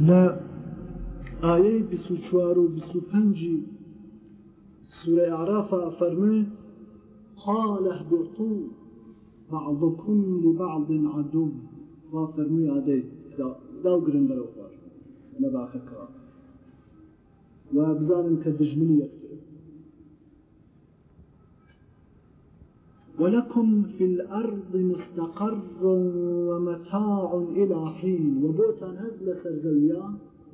لا آية بسو چوار و بسو پنجی سورة عرافة فرمي قال اهبطو بعضكم لبعض عدو وفرمي عدي داو قرن بروفار لباخ كرام وابزارن كدجمني يكتب ولكم في الأرض مستقر ومتاع إلى حين وبوتان هز لسرزويا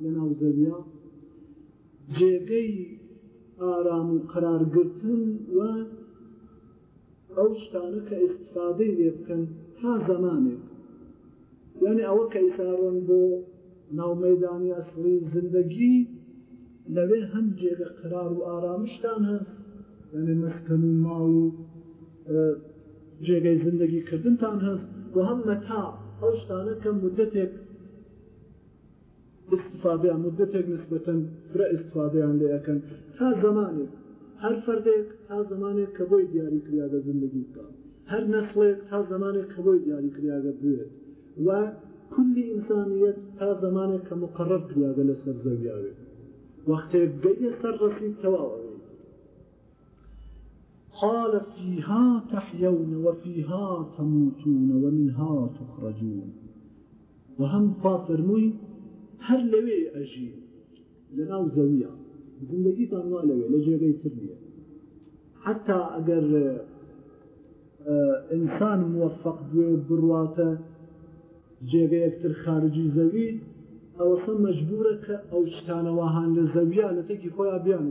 لناوزويا جيغي آرام قرار قرتن و أوشتانك استفاده يبكن ها زمانك يعني أو كيسارون بو نو ميداني أصلي زندگي لوي هم جيغ قرار و آرامشتان هز يعني مسكن ماو جێگەی زندگیکردنتان هەست و هەم مەتا ئەو شتانە کە مدەتێک استفادەیان مدەتێک نسبەتەن فرە استفادەیان لەکەن تا زمانێک هەر فردێک تا زمانێک کە بۆی دیاری کریاگە زندگی بکە هەر نسلێک تا زمانێک کە بۆی دیاری کریاگە بێت و کولی ئینسانیت تا زمانێک کە مقرڕ کریاگە لەسەر زەویاوێت وەختێک گەیە سەر ڕسی تەواوە قال فيها تحيون وفيها تموتون ومنها تخرجون وهم مي هر لوي أجي لناو زوية زندگی تانوا لوي لجيغي ترنية حتى اگر اه، انسان موفق دوي برواته جێگە یەکتر خارجی زەوی او مەجبورە کە او شتانەوە هاان لە زەویە لە تێکی خۆیان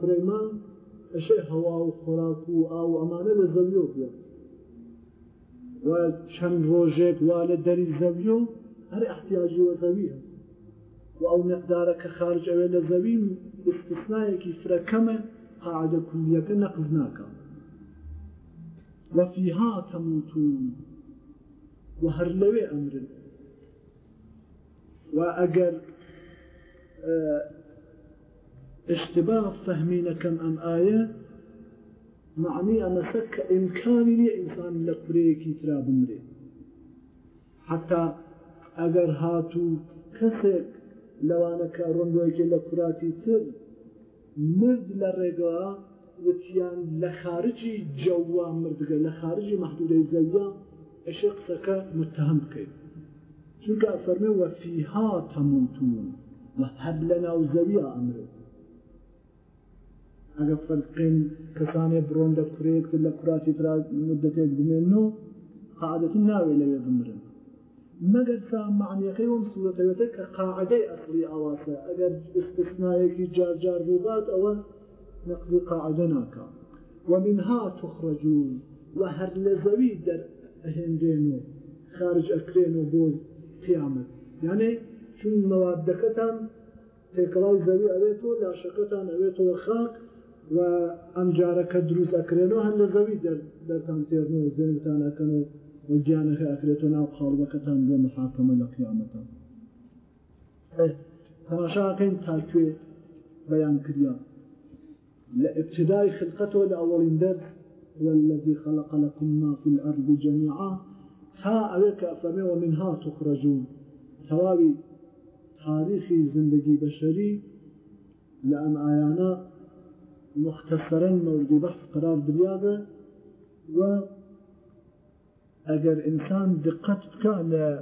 كريمان ئەشەی هو أو خۆراک أو أمانة و ئەمانە لە زەویۆ بووە و چەند ڕۆژێک وا لە دەری خارج أول لە استثنائك فركما فرەکەمە قاعدە نقذناك وفيها تموتون وهر لوي و هەر لەوێ اشتباه فهمينا كم أم آية معني أما سك إمكاني لي إنسان لقبريكي ترى بمري حتى أجر هاتو كسك لەوانەکە ڕنگۆیەکی لە کوراتی تر مرد لرقا وتيان لخارجي جوا خارجی لخارجي محدود الزوا خارجی محدودەی زەوا ئەش قسەکە متهم بکەین چونکە فەرمێ وەفیها تەمونتون وە هەب لە ناو زەویە ئەگە فەلقین کەسانێ بڕۆن لە کوێت لە کوراتی ترا مدەتێک بمێن و قاعدەتی ناوێ لەوێ بمرن مەگەر تا معنیەکەی وم سوورەتەوێتە کە قاعدەی ئەسلی ئاواتە ئەگەر استثنایەکی جارجار بووبات ئەوە نەقلی قاعدە ناکە ومنها تخرجون و هەر لە زەوی دەرهێنرێن و خارج ئەکرێن و بۆ قیامەت یانێ چون مەوادەکەتان تێکڵای زەوی ئەوێت و لاشەکەتان ئەوێتەوە خاک و ئەم جارەکە دروست ئەکرێنەوە هەر لە زەوی دەرتان تێرن و زێنتانەکەن و وگیانەکە ئەکرێتەوە ناو خاڵبەکەتان بۆ محاکەمە لە قیامەتان تەماشاکەین تاکوێ بەیان کردیا لە ابتدای خلقەتەوە لە ئەوڵین دەرس والذي خلق لكم ما في الأرض جميعا تا أويك أفمي ومنها تخرجون توابي تاريخي زندگي بشري لأم آيانا مختصرا موضوع بحث قرار دريابه و اگر انسان دقت كان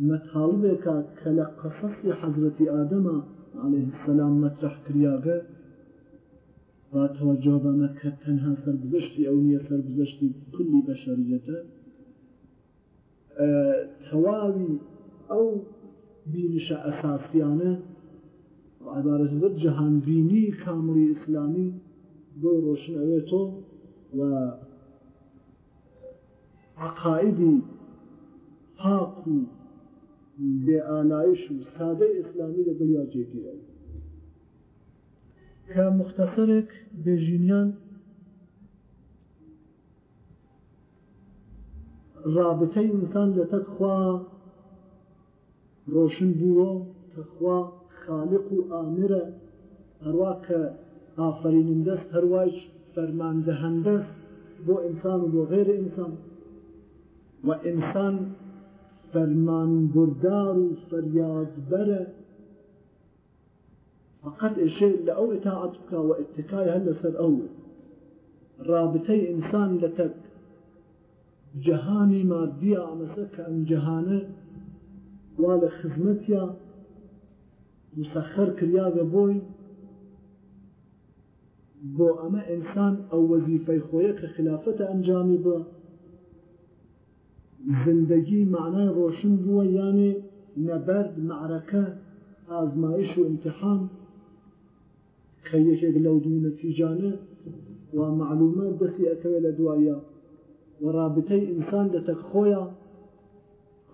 مطالبك كلا قصص حضرة آدم عليه السلام مطرح كرياغه و توجه بمكة تنها سربزشتي او نية سربزشتي كل بشريته تواوي او بینشە ئەساسیانە عبارەتە جەهانبینی کاملی ئیسلامی بۆ ڕۆشنەوێتەوە و عقاعدی پاک و بێئانایش و سادە ئیسلامی لە دڵیا جێگیرە کە مختەسەرێک بێژینیان رابطەی ئینسان لە تەکخوا ڕۆشن بووە کەخوا خالق و ئامرە هەروە دست ئافرینن فرمان دهن دست بو انسان و بۆ غێرە ئینسان و فرمان بردار و فەریادبەرە فقط ئێشێ لە ئەو ئتاعات و ئتکای هل سر ئەو رابطەی انسان لە تەک جەهانی مادیە ئامەسە جهانه ئەم جەهانە وا مسخر کریاوە بۆی بۆ ئەمە ئینسان ئەو وەزیفەی خۆیە کە خلافەتە ئەنجامی بە زندگی معنای ڕۆشن بووە یانێ نەبەرد معرەکە ئازمایش و امتحان کە یەکێک لەو دوو نەتیجانە و معلومە دەستی ئەتەوێت لە دوایە و رابطەی ئینسان دەتەک خۆیە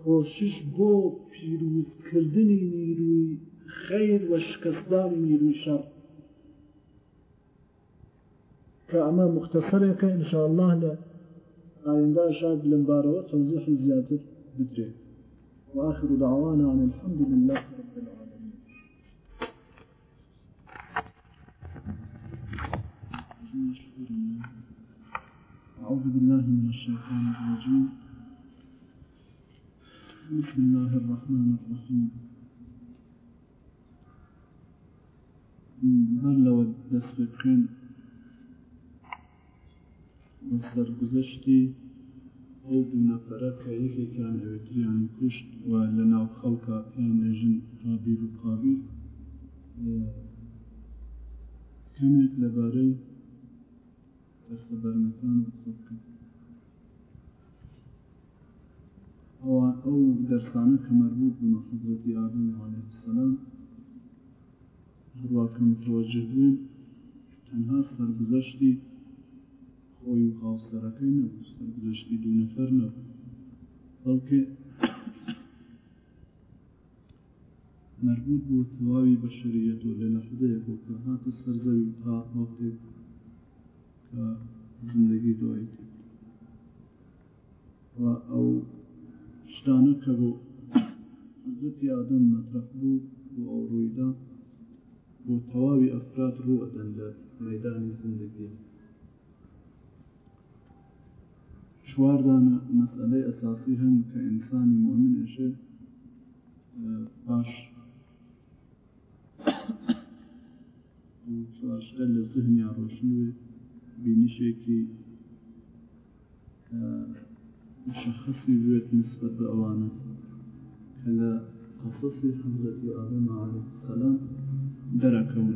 خۆشش بۆ پیرودکردنی نیروی خير وشكستان من الشر كأما مختصرك إن شاء الله لا آيندا شاب لنبارة توضيح زيادة بدري وآخر دعوانا عن الحمد لله رب العالمين أعوذ بالله من الشيطان الرجيم بسم الله الرحمن الرحيم هەر لەوە دەست پێ بکەین سەرگزەشتی ئەو دوو نەفرە کە یەکێکیان ئەوێتریان کوشت و لە ناو خەڵکە پێیان نێژن قابیر و قابیر کەمێک لەبارەی دەستەبەرنەکان بکەن ئەو دەرسانە کە مەربوو بوو حەزرەتی ئادەم عەلەیه السەلام هەروواکە متوەجه بووین تەنها سەرگزەشتی خۆی و خاوسەرەکەی نەبوو سەرگزەشتی دوو نەفەر نەبوو بەڵکە مربوط بوو تەواوی بە شریەت و لە لەحزەیە بۆ کە هاتە سەرزەوی تا وەختێک کە زندگی دوای و ئەو شتانە کە بۆ حزت یادم مەترەح بوو بۆ ئەو ڕوویدا بۆ تەواوی ئەفراد ڕوەدەن ميدان مەدانی شوار دانا مسألة أساسية هم كإنسان مؤمن مؤمنێشە اه، باش چوارشە ألا زهنیا يا بینیشێکی اه، مشخصی بێت نسبت بە ئەوانە کە لە قصصی حضرت آدم عليه السلام دەرەکەون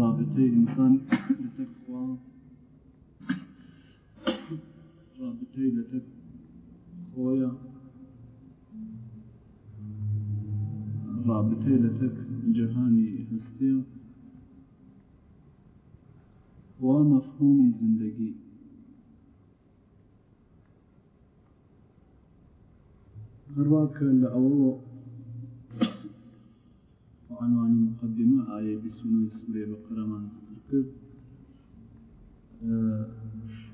رابطەی ئینسان لەتەکخوا رابطەی لەتەک خۆیە رابطەی لەتەک جەهانی هەستەیە وا مەفهومی زندگی هەروواکە لە ئەوەوە عنوان مقدمة آية بسم سورة بقرة من ذكر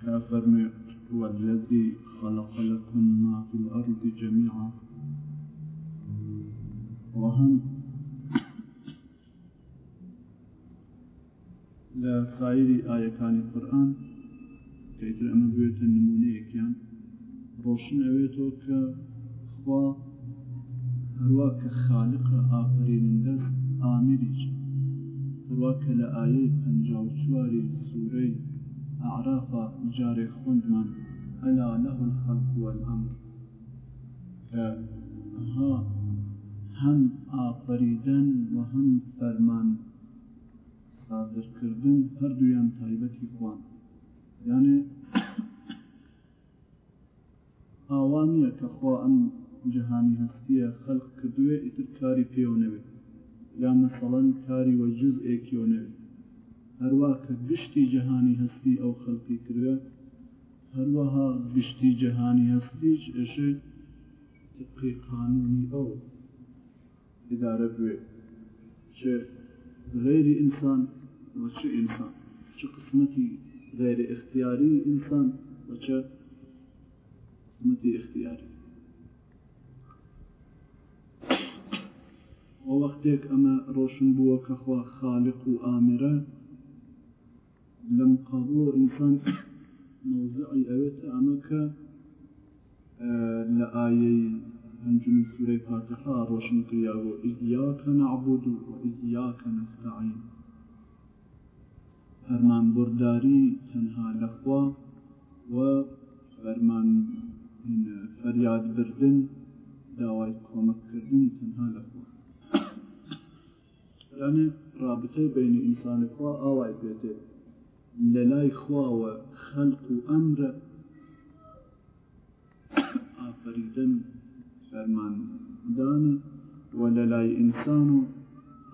كافر هو الذي خلق لكم ما في الأرض جميعا وهم لە سایری ئاەکانی قورآن کەیتر ئەمە بێتە نمونەیەکیان ڕۆشن ئەوێتەوە کە خوا هەروە کە خالقە ئاپەرێنندەست ئامیریچ هەروە کە لە ئایەی پەنجاو چواری سوورەی عرافە جارێک خوندمان ئەلا لەهل خەڵکووەل ئەمر کە ها هەم ئاپەریدەن و هەم فەرمان سادرکردن هەردوویان تایبەتی خوان یانێ ئاوانە کە خوا ئەم جهانی هەستیە خەلق کردوێ ئیتر کاری پێوە نەوێت یا مەسەڵەن کاری وە جز ئێکیۆ نەوێت هەروە کە گشتی جهانی هەستی ئەو خەڵکی کردە هەروەها گشتی جهانی هەستیش ئەشێ تقی قانونی ئەو ئدارە بێ چه غیری ئینسان وە چه ئینسان چه قسمەتی غیری اختیاری ئینسان وە چه قسمەتی اختیاری وە وەختێک ئەمە ڕۆشن بووە کەخوا خالق و ئامرە لەم قابڵۆ ئینسان مۆزعی ئەوێت ئەمەکە لە ئایەی هەنجمی سوورەی پاتەها ڕۆشن کریاوە ئیدیاکە نعبود و ئیدیاکە نستعین فەرمان برداری تەنها لەخوا و فەرمان فەریاد بردن داوای کۆمەکردن تەنها لەخوا يعني رابطه بين انسان خوا او پێێ لە لای خواوە خەلق و ئەمرە ئافریدن فەرماندانە و لە لای ئینسان و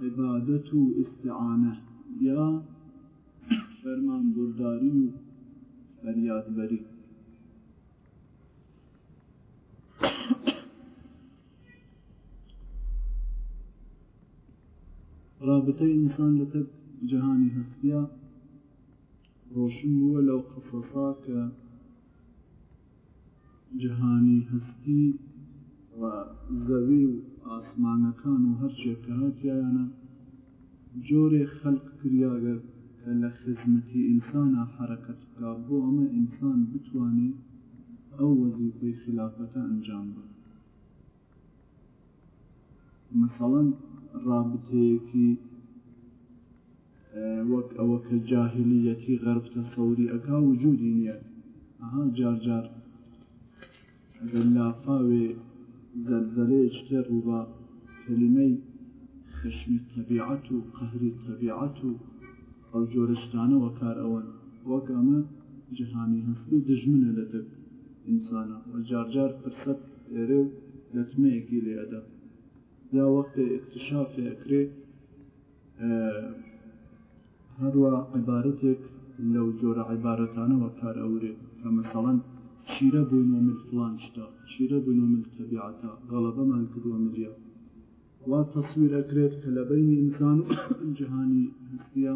عبادەت و ئستعاانە یا فەرمان رابطەی ئینسان لە تەک جیهانی هەستیا ڕۆشن بووە لەو قسەسا کە جیهانی هەستی و زەوی و ئاسمانەکان و هەرچێکە هاتیانە جۆرێ خەلق کریاگەر کە لە خزمەتی ئینسانە حرەکەت بکا بۆ ئەمە ئینسان بتوانێت ئەو وەزیفەی خلافەتە ئەنجام بە مثڵەن رابطەیەکی وەک ئەوە کە جاهلیەتی غەربتە سەوری ئەکا وجودی نییە ئەها جارجار ئەگەر لافاوێ زەرزەرەیەش تێ ڕووبە کەلیمەی خشمی تەبیعەت و قەهری تەبیعەت و ئەو جۆرەشتانەوە کار ئەوەن وەک ئەمە جیهانی هەستی دژمنە لە دەب ئینسانە جارجار فرسەت ئێرە و لەتمەیەکی لێدا یا وەختە اکتشافێکرێ هەروە عیبارەتێک لەو جۆرە عیبارەتانەوە کار ئەورێ کە مەسەڵەن چیرە بووین و من فلان شتا چیرە بووین و من تەبیعەتا غەڵەبەمان کردووە مریە وا تەسویر ئەکرێت کە لە بینی ئینسان و جیهانی هەستیە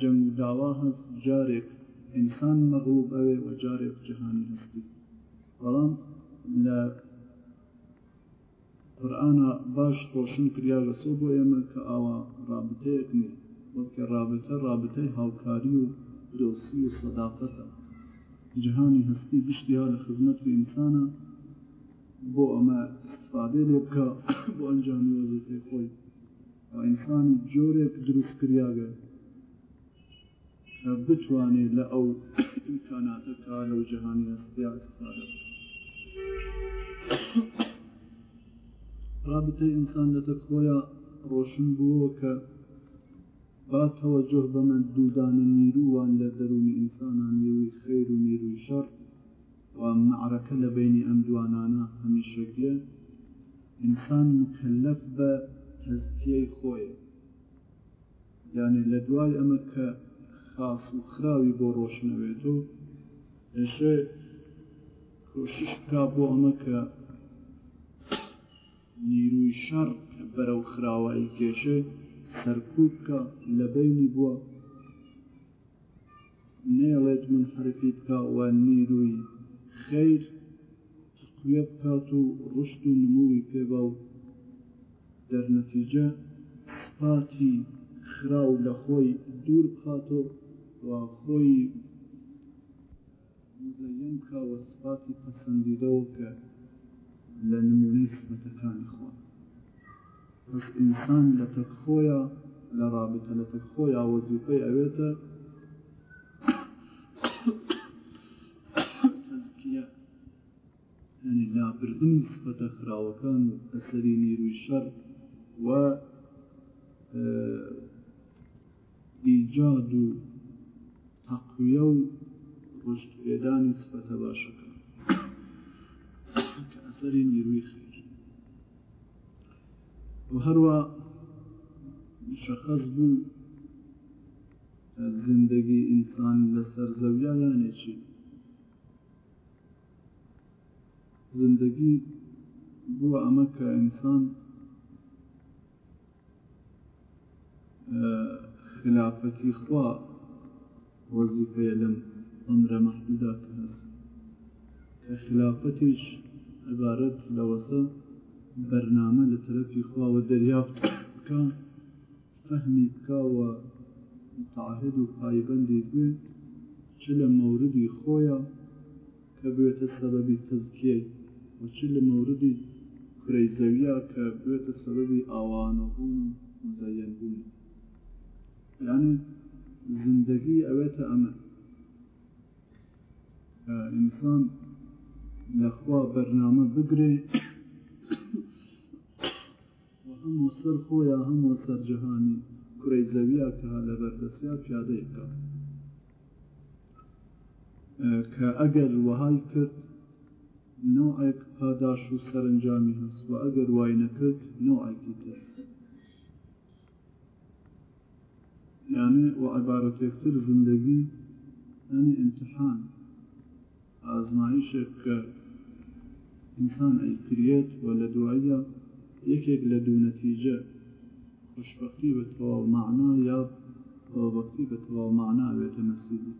جەنگ و داوا هەست جارێک ئینسان مەغوب ئەوێ وە جارێک جیهانی هەستی بەڵام لە قورآە باش خۆشن کریا لەسۆ بۆ ئێمە کە ئاوا رابطەیەک نیە وەکە رابطە رابطەی هاوکاری و دۆسی و سەداقەتە جیهانی هەستی بشتیا لە خزمەتی ئینسانە بۆ ئەمە استفادە لێ بکە بۆ ئەنجامی وەزیفی خۆی ئینسانی جۆرێک دروست کریاگە بتوانێت لە ئەو امکاناتەکە لەو جیهانی هەستیا استفادە بکە رابطه انسان لە تەخۆیە ڕۆشن بووە کە با تەوەجه بەمە دوودانە نیرووان لە دەرونی ئینسانان نێوی خیر و نێروی شەڕ و معرەکە لە بینی ئەم دوانانە هەمیشەگە ئینسان مکلف بە تەزکیەی خۆیە یانێ لە دوای ئەمە کە خاص و خراوی بۆ ڕۆشنەوێت و ئێشێ کوشش بکە بۆ ئەمە کە نیروی شەڕ بەرەو خراوایی کێشە سەرکوبکە لە بینی بووە نێڵێت من حرفیت کاوە نیروی خیر تقوێ بکات و ڕشت و نمووی پێبا و دەرنەتیجە سپاتی خراو لە خۆی دوور بخاتەوە و خۆی مزەن بکە وە سپاتی پەسەندیدەوە کە لە نمونەی خزمەتەکانی خۆ پس ئینسان لە تەکخۆیە لە رابطە لە تەکخۆیا وەزیفەی ئەوێتە ینی لابردنی سپەتە خراوەکان ئەسەری نیروی شەر و ئیجاد و تەقویە و ڕشتێدانی سپەتە باشەکە دەفتەری نیروی خێر و هەروە شەخص بوو زندگی ئینسان لەسەر زەویا یانێکی زندگی بووە ئەمە کە ئینسان خلافەتی خوا وەزیفەیە لەم ئەمرە مەحدودا کە هەست کە خلافەتیش عبارەت لەوەسە بەرنامە لە تەرەفی خواوە دەریافت بکە فەهمی بکەوە تاهد و پایبندی بێت چ لە مەوردی خۆیە کە بێتە سەبەبی تزکیەی و چ لە مەوردی کرەیزەویە کە بێتە سەبەبی ئاوانەبوون مزەەنبوون یعنی زندگی ئەوێتە ئەمە ئینسان لەخوا بەرنامە بگرێ هەموو سەر خۆیە هەموو سەرجەهانی کوڕی زەویە کە لە بەردەسیا پیادەی بکە کە ئەگەر وهای کرد نوعێک پاداش و سەرنجامی هەست و ئەگەر وای نەکرد نوعێکی تر یعنی و عبارەتێکتر زندگی ئەنی امتحان ئازمایشێک کە ئینسان ئەیکرێت و لە دواییە یەکێک لە دوو نەتیجە خوشبختی بە تەواو معنا یا وەختی بە تەواو معنا بێتە نسیبی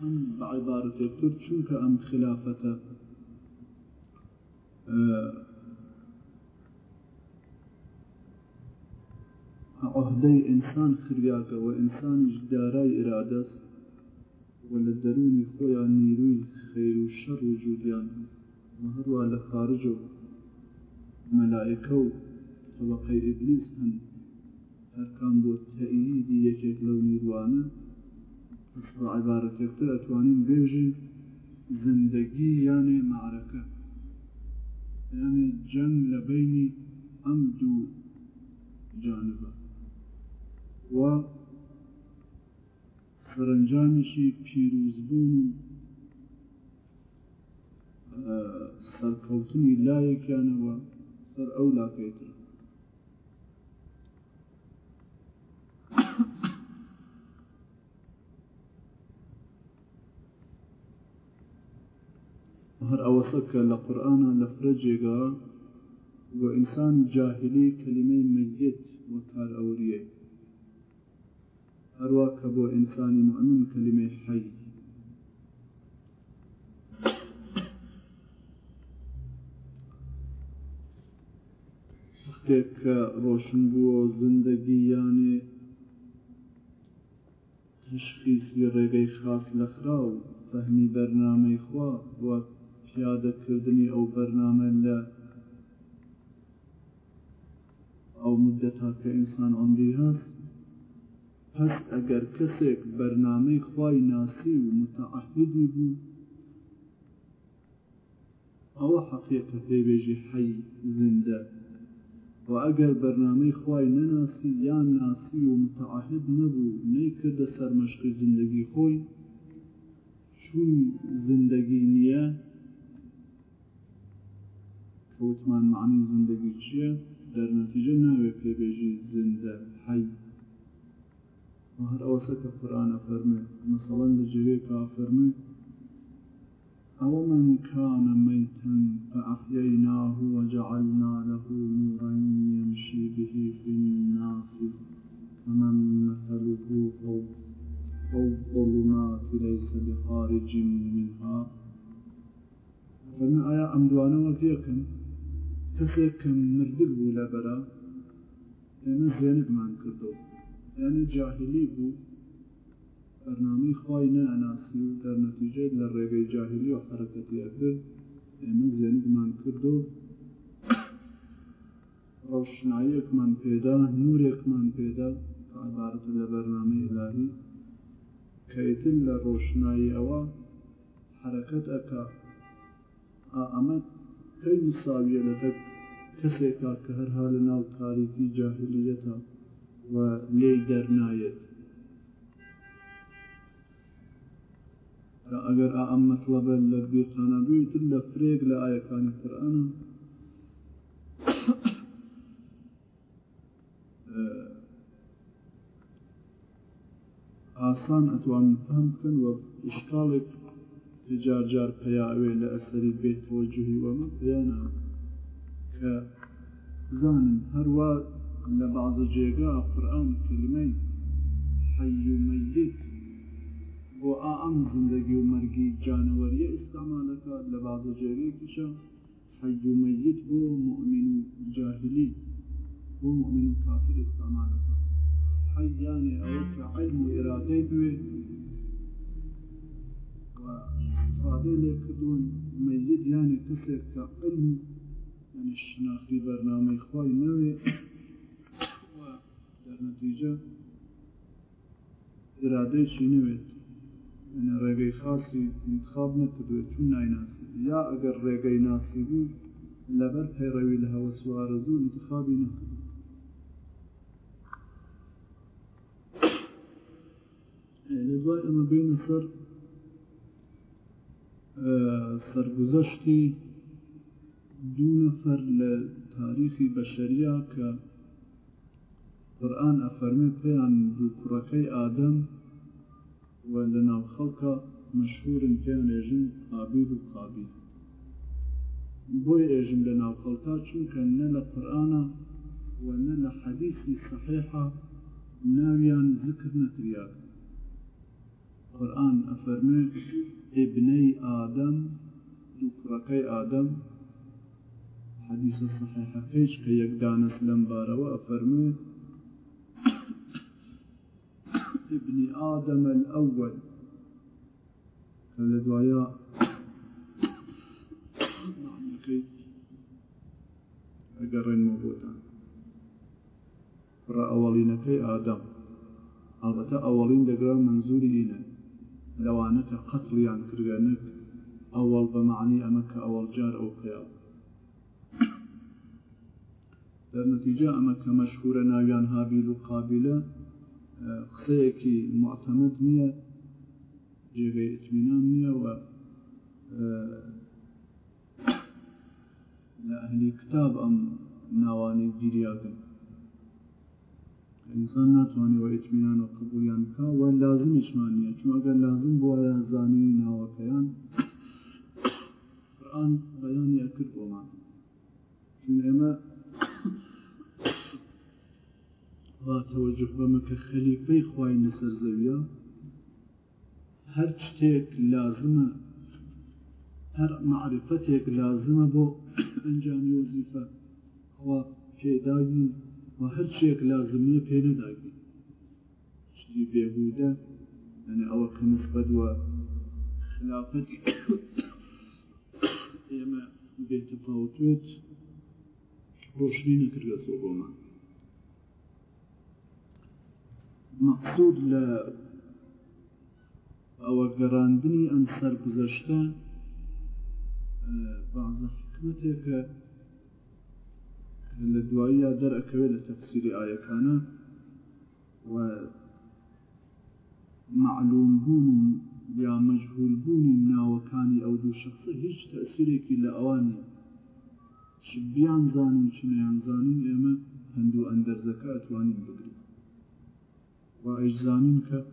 ئەم بەعیبارەتێکتر چونکە ئەم خلافەتە اه، عهدەی ئینسان خریاکە و ئینسانیش دارای ئرادەست ولا دروني خويا نيروي خير وشر وجوديان شەڕ على خارجه لە خارج إبليس مەلایەکە أركان بو تأييدي يكيك لو نيروانا أصبع عبارة لەو أتوانين بيجي زندقي يعني معركة يعني جن لبيني أمدو جانبا و سرانجامشی پیروزبوون سەرکەوتنی لایەکیانەوە سەر ئەو لاکەیتر هەر ئەوەسە کە لە قورآانە لە فرەجێگا بۆ ئینسان جاهلی کەلیمەی مەیت وە کارئەوریەی هەروە کە بۆ ئینسانی مؤمن کلمێ حەی وەختێک کە ڕۆشن بووە زندگی یانێ تشخیصی ڕێگەی خاص لەخرا و فەهمی بەرنامەی خوا وە پیادەکردنی ئەو بەرنامە لە ئەو مدەتا کە ئینسان ئەمری هەست پس ئەگەر کەسێک بەرنمەی خی ناسی و متعهدی بوو ئەوە حەقیقە پێبێژی حەی زیندە و ئەگەر بەرنمەی خی نەناسی یان ناسی و متعهد نەبوو نەیکردە سەرمەشقی زندگی خۆی چون زندگی نییە کەوتمان معنی زندگی چییە دەرنەتیجە ناوێ پێبێژی زیندە حەی हर अवसर पे पुराना फरमे मसलन जवे का फरमे أومن كان ميتا فأحييناه وجعلنا له نورا يمشي به في الناس فمن مثله فالظلمات ليس بخارج منها فما آية أمدوانا وكيكن كسيكن مردل ولا برا ئێمە زێنت مان کردەوە یعنی جاهلی بوو بەرنامەی خۆی نەناسی و دەرنەتیجێت لە ڕێگەی جاهلی و حرەکەتیە کرد ئێمە زێنمان کرد و ڕۆشنایەکمان پێدا نورێکمان پێدا عبارەت لە بەرنامەی ئلاهی کەیتن لە ڕۆشنایی ئەوە حرەکەت ئەکا ئەمە پێی مساویە لەدەک کەسێکا کە هەرها لە ناو تاریکی جاهلیەتە و لێ دەرنایەت ئەگەر ئەم مەسلەبە لە بێتانە بوویتر لە فرێک لە ئاەکانی قورآانە ئاسان ئەتوان فهم بکەن وە شکاڵێک جار جار پیاوێ لە ئەسەری بێت تۆجوهی وەمە پیانە کە زانن هەروە لبعض جيغا قرآن كلمي حي ميت و آم زندگی و مرگی جانوری استعمال کرد لبعض جيغا کشا حي ميت و مؤمن جاهلی و مؤمن كافر استعمال کرد حي او علم و اراده دوی و استفاده لکدون ميت يعني کسی که علم يعني شناختی برنامه خواهی نوی نتیجە ئرادەیشی نوێت ڕێگەی خاصی انتخاب نەکردوێت چون نایناسی یا ئەگەر ڕێگەی ناسی بوو لەبەر پەیڕەوی لە هەوە سوارەزوو انتخابی نەکرد لە دوای ئەمە بینە سەر سرگزەشتی دوو نەفەر لە تاریخی بەشەریا کە قورآن ئەفەرمی پێیان دوو کوڕەکەی ئادەم و لە ناو خەڵکە مشهورن پێیان ێژن قابیل و قابیل بۆی ێژم لە ناو خەڵکە چونکە نە لە قورآە و نە لە حەدیسی سەحیحە ناویان ذکر نەکریات قورآن ئەفەرمێ ئبنەی ئادەم دوو کوڕەکەی ئادەم حەدیسە سەحیحەکەیش کە یەکدانەس لەم بارەوە ئەفەرمێت ابن آدم الأول كذلك ويا نعم كي أقر المبوتا فرا أولين كي آدم البتا أولين دقر منزول إينا لو أنك قتل يعني كرغانك أول بمعني أمك أول جار أو خيال در نتیجه اما که مشهور نویان هابیل قسەیەکی معتمد نية جيغي اتمنان نية و لأهلي كتاب أم نواني ناوانی گیریاگەن ئینسان و اتمنان و قبول يانكا و لازمیشمان نیە چون ئەگەر لازم بووە زانی ناوەکەیان قورآن بەیانیە کرد بۆمان چون ئێمە و توجه بمکە خەلیفەی خوای لەسەر زەویە هەر شتێک لازمە هەر معرفەتێک لازمە بۆ ئەنجامی وەزیفە خوا پێداگین و هەر شتێک لازمیە پێ نەداگین شتی بێبوودە ئەنێ ئەوە کە نسبەت وە خلافەتی ئێمە بێتە پاوتوێت ڕۆشنی نەکرد لە سۆبۆمان مەقصود لە ئەوە گەڕاندنی ئەم سەرگزەشتە بازە حکمتێکە لە دواییە دەرەکەوێت لە تەفسیری ئاەکانە و معلوم بوون یا مەجهول بوونی ناوەکانی ئەو دوو شخصە هیچ تەسیرێکی لە ئەوانی بیان زانین چنیان زانین ئێمە هەندوو ئەندەرزەکە ئەتوانین بگرین وإجزانين ك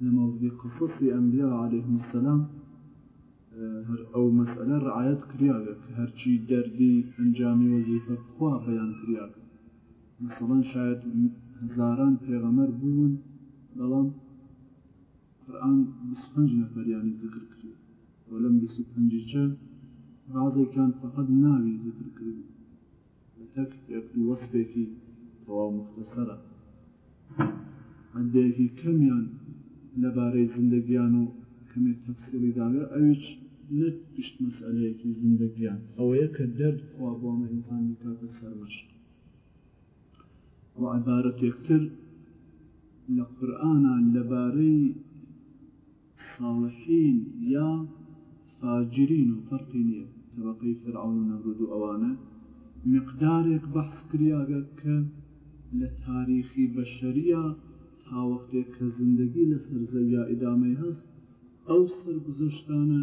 لما في قصص الأنبياء عليهم السلام آه، أو مسألة رعاية كرياك هرشي دردي أنجامي وظيفة خوا بيان كرياك مثلا شاید هزاران پیغمبر بون بلان قرآن بسپنج نفر يعني ذكر کرد ولم بسپنجی چه بعضی كان فقط ناوي ذكر کرد لتک یک وصفه في تواو مختصره هەندێکی کەمیان لەبارەی زندگیان و کەمێک تەفسیری داوێ ئەوش نەت پشت مەسئلەیەکی زندگیان ئەوەیە کە دەرد خوا بۆمە ئینسانی کاتە سەرمەش و عبارەت یەکتر لە قورآە لەبارەی ساڵحین یا فاجرین و فەرقی نییە تەبقی فرعون و نەورود و ئەوانە مقدارێک بەحسکریاگە کە لە تاریخی بەشەریە تا وەختێک کە زندگی لە سەرزەویا ئیدامەی هەست ئەو سرگزشتانە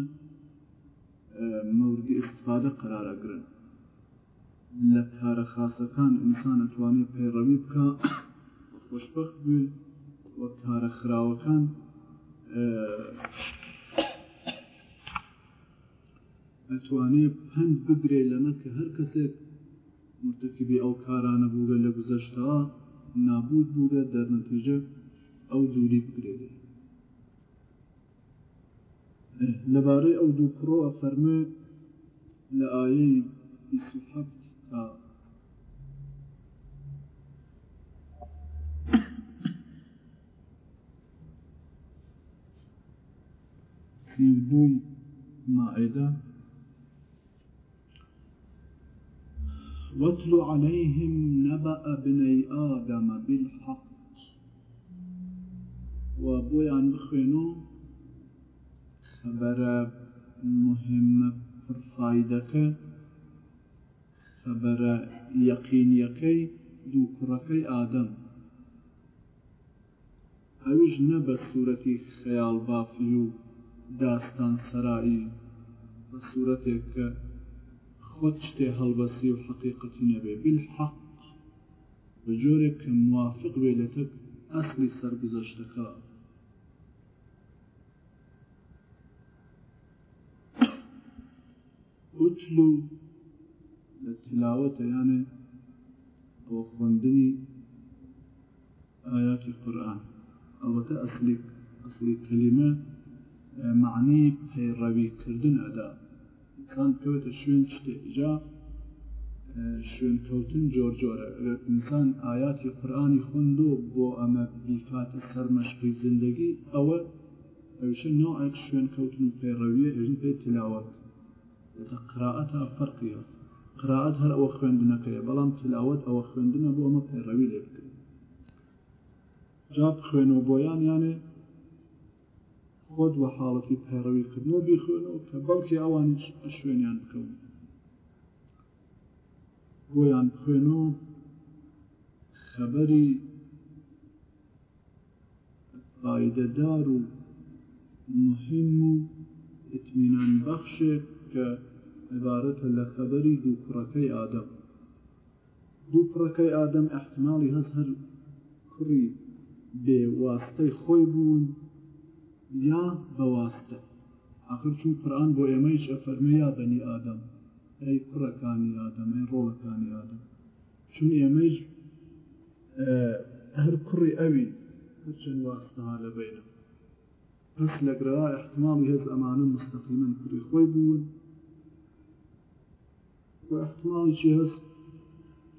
مەوردی استفادە قرارەگرن لە کارە خاصەکان ئینسان ئەتوانێت پەیڕەوی بکە خوشبەخت بێ وە کارە خراوەکان ئەتوانێ پند بگرێ لەمە کە هەر کەسێک مرتکیبی ئەو کارانە بووگە لە گزەشتا نابود بووگە دەرنتیژە او دووری بگرێت لباري او دو کڕۆە فەرمە لە ئاەی حەفت تا دووی مائدە واتل عليهم نبأ بني آدم بالحق و بۆیان بخوێن و خەبەرە مهمە پرفاایدەکە خەبەرە یەقینیەکەی دوو کوڕەکەی ئادەم ئەوش نە بە سوورەتی خەیاڵ بافی و داستان سەرایی بە سوورەتێک کە خۆت شتێ هەڵبەسی و حقیقەتی نەبێ بالحق بە جۆرێک کە موافق بێ لە تەک ئەسلی سرگزەشتەکە ئوچل و لە تلاوەتە یانێ ئەوە خوندنی ئاياتی قورآن ئەوەتە ئەسلی ئەسلی کلمە معنی پەیڕەویکردن ئەدا ئینسان کەوتە شوێن شتێجا شوێنکەوتن جۆر جۆرە ئینسان ئاياتی قورآانی خوند و بۆ ئەمە بیکاتە سەرمەشقی زندگی ئەوە ئەوشە نوعێک شوێنکەوتن و پەیڕەویە هێژن پێی تلاوەت قراءەتە فەرقی هەست قراءەت هەر ئەوە خوێندنەکەیە بەڵام تلاوت ئەوە خوێندنە بۆ ئەمە پەیڕەوی لێ بکەین جا خوێنەوە بۆیان یانێ خۆت بە حاڵەتی پەیڕەوی کردنەوە بیخوێنەوە کە بەڵکی ئەوانی شوێنیان بکەون بۆیان خوێنەوە خەبەری فایدەدار و مهم و ئتمینان بەخشێک کە عبارەتە لە خەبەری دووپڕەکەی ئادەم دووپڕەکەی ئادەم احتمالی هەز هەر کوڕی بێواستەی خۆی بوون یا بەواستە ئاخر چون قرآن بۆ ئێمەیش ئەفەرمەیا بەنی ئادەم ئەی کوڕەکانی ئادەم ئەی ڕۆڵەکانی ئادەم چون ئێمەش هەر کوڕی ئەوی هەرچەند واستەها لە بینە پس لەگرا احتمالی هەز ئەمانە مستەقیمەن کوری خۆی بوون بە احتمالێکی هەست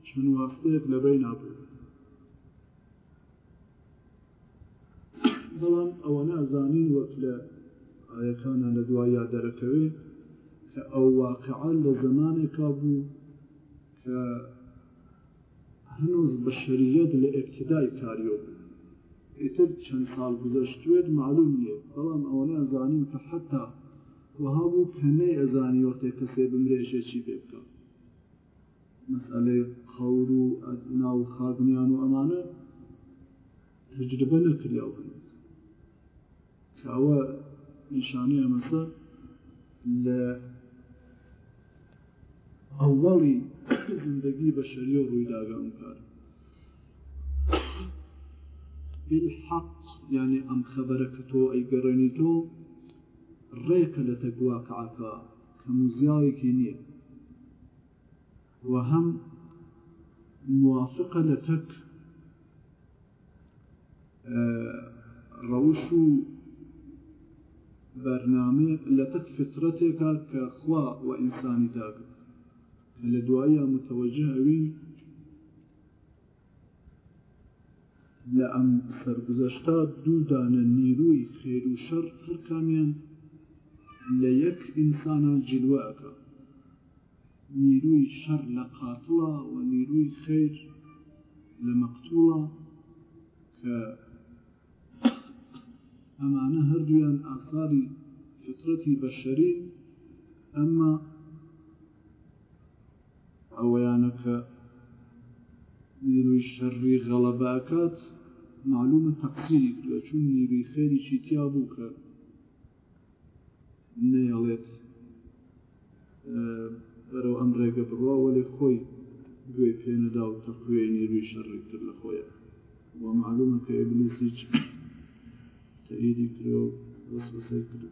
چەند واستەیەک لەبەی نابێت بەڵام ئەوە نازانین وەک لە ئاەکانە لە دوای یا دەرەکەوێ کە ئەو واقعال لە زمانێکا بوو کە هەنوز بە شریەت لە ئەبتدای کاریۆ ئیتر چەند ساڵ گذەشتوێت معلوم نیە بەڵام ئەوە نازانین کە حتا وها بوو کە نەی ئەزانی وەختێک کەسێ بمرێژێکی پێ بکات مەسئلەی خەور و ناو خاکنیان و ئەمانە تجربە نەکریا و هەنوز کەوە نیشانەیە مەسە لە ئەوڵی زندگی بە شەریە ڕوویداگە ئەم کار بالحق یعنی ئەم خەبەرە کە تۆ ئەیگەڕێنی تۆ ڕێکە لە تەگواکەعاکە کە موزیایەکی نییە وهم موافقة لتك آه، روش برنامج لتك فترتك كخوا وإنسان داك لدوايا متوجهة أوين لأم سرقزشتا دو دانه نیروی خیر و شر هر کامیان لە نیروی شەر لە قاتڵە و نیروی خیر لە مەقتوڵە کە ئەمانە هەردویان ئاساری فترەتی بەشەری ئەمما ئەوەیانە کە نیروی شەڕی غەڵەباکات معلومە تەقسیری کردوە چون نیروی خێریی تیا بوو کە نێڵێت بەرەو ئەم ڕێگە بڕوا وەلی خۆی گوێ پێنەدا و تەقوێ نیروی شەڕێکتر لە خۆیە وە معلومە کە ئبلیسیچ تەئیدی کرێ و وەسوسە کرد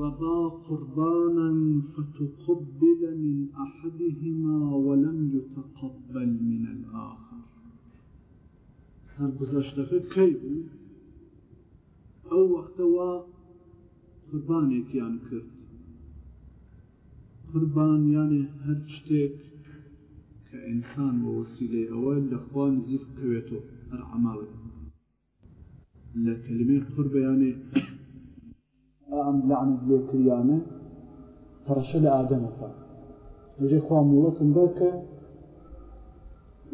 قربا قربانا فتقبل من احدهما ولم يتقبل من الاخر سرگزەشتەکە کەی بوو ئەو وەختەوە قربانێکیان کرد قربانیانێ هەر شتێک کە ئینسان بە وسیلێ ئەوە لەخوا نزیک بکەوێتەوە هەر عماڵێت لە کلمەی قربیانێ ئەم لعنت لێ کریانە پەرشە لە ئادەمەکە لەژێ خوا مڵەتم بە کە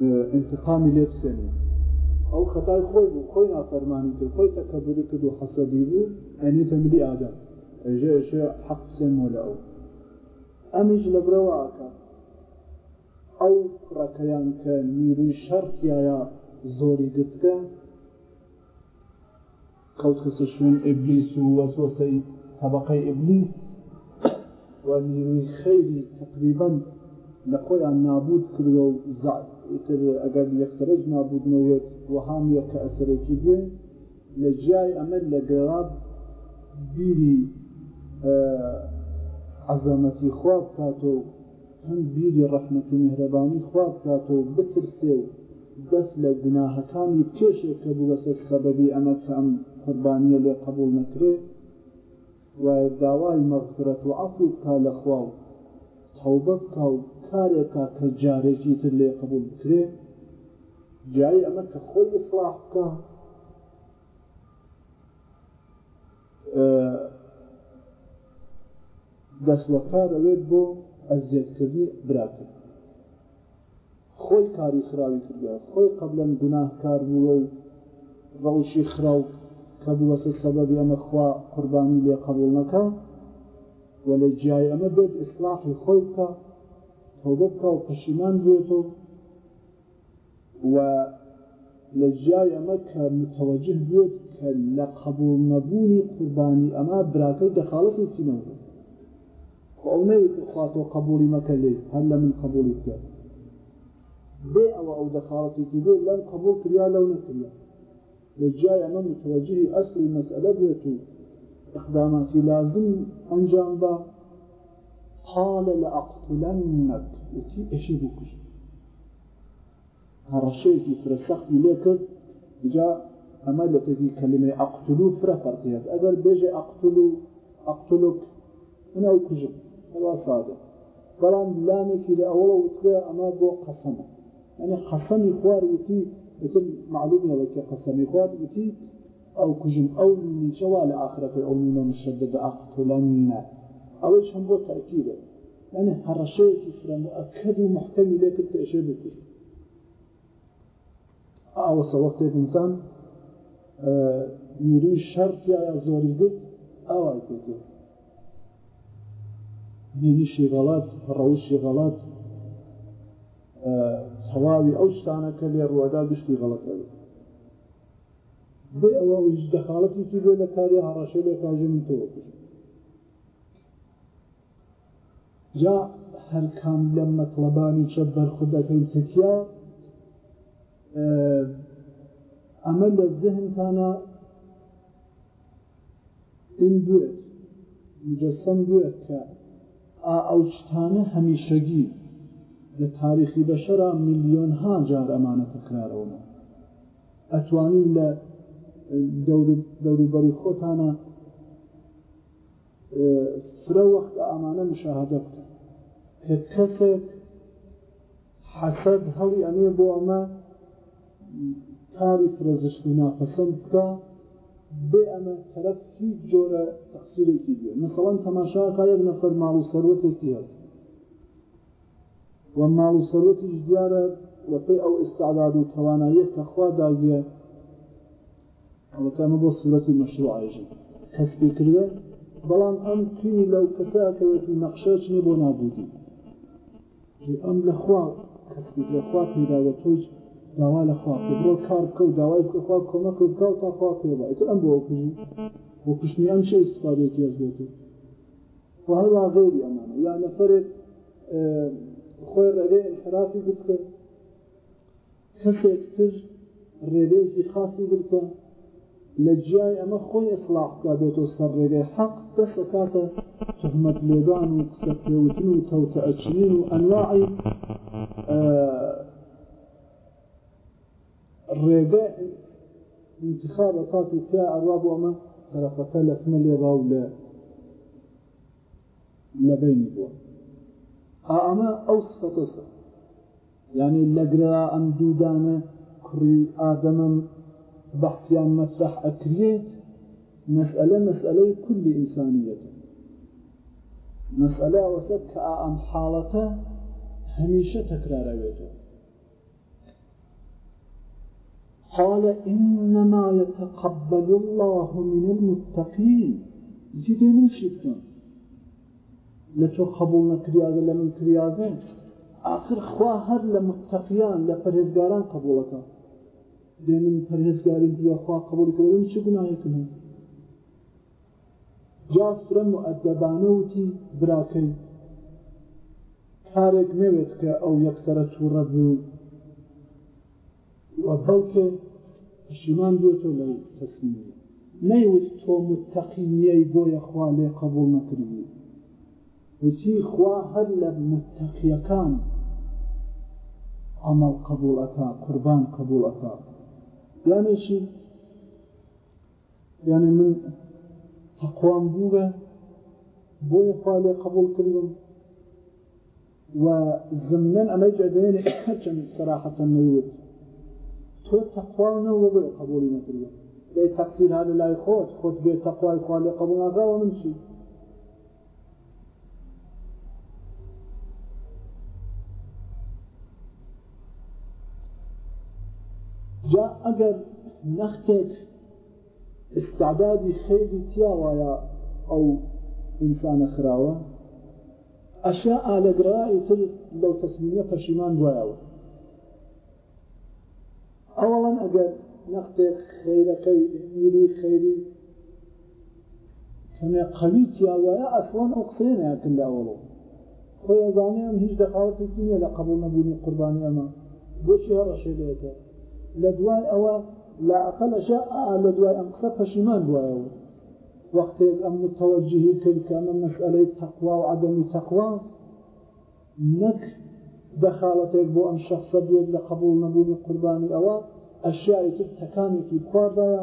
اه، انتقامی لێ بسێنێ ئەو خەتای خۆی بوو خۆی نافەرمانی کرد خۆی تەکەبری کرد و حەسەدی بوو ئەنیتە ملی ئادەم ئەژێ ئەشێ حەق بسێنەوە لە ئەو ئەمیش لە برەوە نیروی كوتكس شون إبليس ووسوسي طبقي إبليس ونيروي خيري تقريبا نقول عن نابود كرو زعب اگر يكسرج نابود نويت وهم يك أسرتي بين لجاي أمل لقراب بيري آه عظمتي خواب كاتو هم بيري رحمة مهرباني خواب كاتو بترسيو و دەست كان گوناهەکانی کێشێک کە بوو بەسەر سەبەبی قوربانیە لێ قبول نکرێ و داوای مەغفرەت و عفو بکا لەخوا و تەوبە بکا و کارێکا کە جارێکی تر لێ قبول بکرێ جای ئەمە کە خۆی ئیسلاح بکە دەست لە کارەوێت بۆ ئەزیێتکردی براکرد خۆی کاری خراوی کردە خۆی قبلەن گوناهکار بووە و ڕەوشی خراو کەبوو بەسە سەبەبی ئەمە خوا قوربانی لێ قبول نەکە و لە جیای ئەمە بێت ئیسلاحی خۆی بکە تەوبە بکە و پەشیمان بێت و و لە جیای ئەمە کە متەوەجه بێت کە لە قبول نەبوونی قوربانی ئەمە براکەی دەخاڵەتی تینەوە ئەو نەوێتخواتەوە قبولی مەکە لێ هەر لە من قبولی بکە بێ ئەوە ئەو دەخاڵەتی بێت لەم قبول کریا لەو نەکریا لجای ئەمە متوجه أصل مەسئلە بێت و اقداماتی لازم ئەنجام بە قال لأقتلنك وتي ايش بكش هرشيكي فرسختي لك جاء اما لتجي كلمة اقتلو فرا فرقيات اگر بيجي اقتلو اقتلك انا وكجب هلا صادق بلان لامك الى اول وتقى اما بو قسمه يعني قسمي خوار وتي مثل معلومه وكي يعني قسمي خواد وكي او كجم او من نيشوا لآخرة او من مشدد اقتلن إيش هم بو تأكيده يعني هرشيك فرا مؤكد ومحكم لك التأشير بكي أو آه، صوت الانسان يريد آه، شرط يا زوري زۆری أو آه، ئاوای پێ نیریشی غەڵات ڕەوشی غەڵات هەواوی ئەو شتانە کە لێ ڕوادا گشتی غەڵەت بێ ئەوە هیچ دەخالەتێکی بێ لە کاری هەڕاشە لێ کاژم تۆ جا هەرکام لە مەطلبانی چە بەرخودەکەی تکیا ئەمە لە زهنتانە ئین دوێت مجەسەم دوێت کە ئا ئەو شتانە هەمیشەگی لە تاریخی بەشەرا میلیۆن ها جار ئەمانە تکرارەوە ئەتوانین لە دەوروبەری خۆتانە فرە وەخت ئامانە مشاهدە بکەن کە کەسێک حەسەد هەڵی ئەنێ بۆ ئەمە کاری فرەزشتی ناپەسەند بکە بێ ئەمە تەرەف هیچ جۆرە تەقسیرێکی بێ مەسەڵەن تەماشاکە یەک نەفەر ماڵ و سەرەتێکی هەست و ماڵ و سەرەتیش دیارە لە پێی ئەو ئستعداد و تواناییە کە خوا داگیە ئەوەکەمە بۆ سوورەتی مەشروعایژن هەسپیکردە بەڵام ئەم توی لەو کەساکەوێتی نەقشەچنی بۆ نابوودی ئەم لەخوا کەسی لەخوا پیداوە تۆیش داوا لەخوا بۆ کار بکە و داوای بکەخوا کۆمەک و بکە و تاخوا پێوە ئیتر ئەم بۆ کوژی بۆ کوشتنی ئەم چه استفادێکی ئەزبێت و هەڵا غێری ئەمانە یا نەفرێک خۆی ربي انحرافي بکرد حسيت تر ربي بکە لە لجاي اما خوي اصلاح كابيتو سەر ربي حق دەسەکاتە تهمەت لێگان و قسە پێوتن و تەوتەئەچین و ئەنواعی آه، انتخاب ئەکات و پیا ئەوا ترى فتلت تەرەفەکە لەتمە لبيني و ئەمە ئەو يعني یعنی لەگرا ئەم كري ادم ئادەمم بەحسیان مطرح ئەکرێت مسألة مسألة كل إنسانية مسألة وسط أم حالته هميشة تكرار ويته قال إنما يتقبل الله من المتقين جدا شكرا لە تۆ قبول نەکریاگە لە من کریاگەن آخر خوا هەر لە متەقیان لە پەرێزگاران قبولەکە دێ من پەرێزگاری دوخوا قبول کردم چ گوناهێکم هەست جا فرە مؤدەبانە وتی براکەی کارێک نەوێت کە ئەو یەکسرە تووڕە بوو وە بەڵکە پشیمان بۆتۆ لە تەسمی نەیوت تۆ متەقی نیەی بۆ یەخوا لێ قبول نەکردی وتی خوا هەر لە متەقیەکان ئەمەڵ قبولەکە قوربان قبولەکە یانێکی یعنی من تەقوام بوو بە بۆی خوا لێ قبول کردم و زمنن ئەمە جێبێنێ هەرچەند سراحەتە نەیوت تۆ تەقوانەوە بۆی قبولی نەکردم لێ تەقسیر هە لە لای خۆت خۆت بێ تەقوای خوا لێ قبول ناکەوە من چی جا ئەگەر نەختێک استعدادی خێری تیاوایە ئەو ئینسانە خراوە ئەشیا ئالەگرایی تر لەو تەسمیە پەشیمان دوایەوە ئەوڵەن ئەگەر نەختێک خێرەکەی نیروی خێری کەمێ قەوی تیاوایە ئەسڵان ئەو قسەیە ناکن لاوەڵەوە خۆی ئەزانێ ئەم هیچ دەقاوتێکی نییە لە قبول نەبوونی قوربانیەمە بۆچی هەڕەشێ لێتە لە دوای ئەوە لا ئەقلش لە دوای ئەم قسە پەشیمان دوایەوە وەختێک ئەم متەوەجهی کرد کە ئەمە مەسئلەی تەقوا و عدەمی تەقواز نەک دەخاڵەتێک بۆ ئەم شخصە بێت لە قبول نەبوونی قوربانی ئەوە ئەشیای تر تەکانێکی خواردایە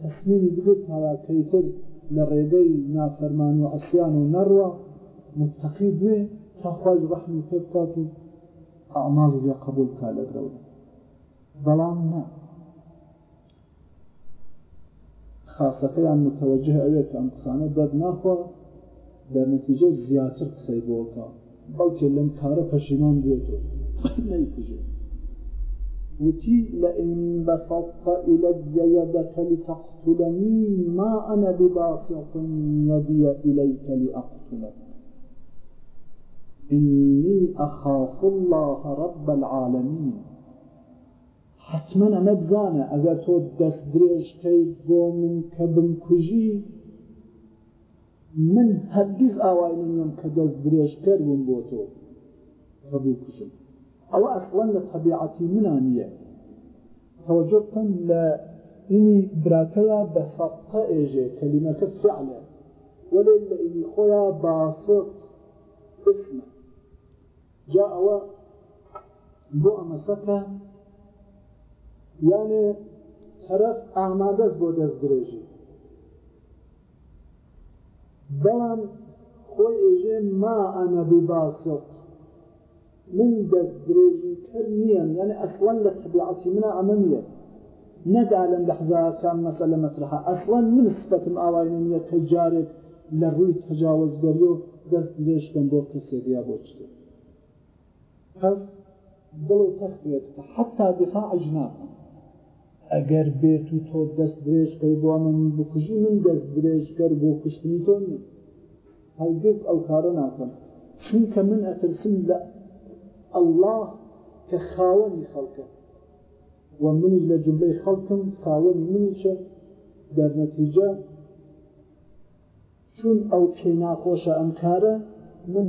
تەسمیمی بگرت هاواکەیتر لە ڕێگەی نافەرمان و عسیان و نەڕوە متەقی بێ تاخوای ڕحمی پێ بکات و ئاماڵ بێ قبول کا لەگەورە بەڵام خاصەکەیان متوەجه ئەوێت ئەم قسانە دەد ناخوا دەرنەتیجە زیاتر قسەی بل كلم لەم کارە بيته بێتەوە نەیکوژێت وتي لئن بسطت إلي يدك لتقتلني ما أنا بباسط يدي إليك لأقتلك إني أخاف الله رب العالمين حتمما ئەمە بزانە ئەگەر تۆ دەست درێژکەی بۆ من کە بمکوژی من هەرگیز ئاوای نیم کە دەست درێژکەر بووم بۆ تۆ ڕبوو کوژم ئەوە ئەسڵەن لە تەبیعەتی منان نیە تەوەجۆ بکەن لە ئینی براکەیە بە سەقە ئێژێ کەلیمەکە فعلە وەێ لە ئینی خۆیە باسط اسمە جا ئەوە بۆ ئەمەسەکە یانێ هەرف ئامادەست بۆ دەست درێژی بەڵام خۆی ئێژێ ما ئەنە بباسەت من دەست درێژی تر نییەم یعنی ئەسڵەن لە تبیعەتی منە ئەمە نیە نەدا لەم لەحزاکان مەسە لە مەسرحە ئەسڵەن من سپەتم ئاوای نیە کە جارێک لە ڕووی تەجاوزگەری و دەست درێژکەم بۆ کەسێکیا بۆ چتر پس دڵ تەخوێت حتا دفاع جناکە ئەگەر بێت و تۆ دەست درێژکەی بۆ من بکوژی من دەست درێژگەر بۆ کوشتنی تۆ نی هەرگز ئەو کارە ناکەم چونکە من ئەترسم لە ئەله کە خاوەنی خەڵکە و منیش لە جملەی خەڵکم خاوەنی منیچە دەرنەتیجە چون ئەو پێ ناخۆشە ئەم کارە من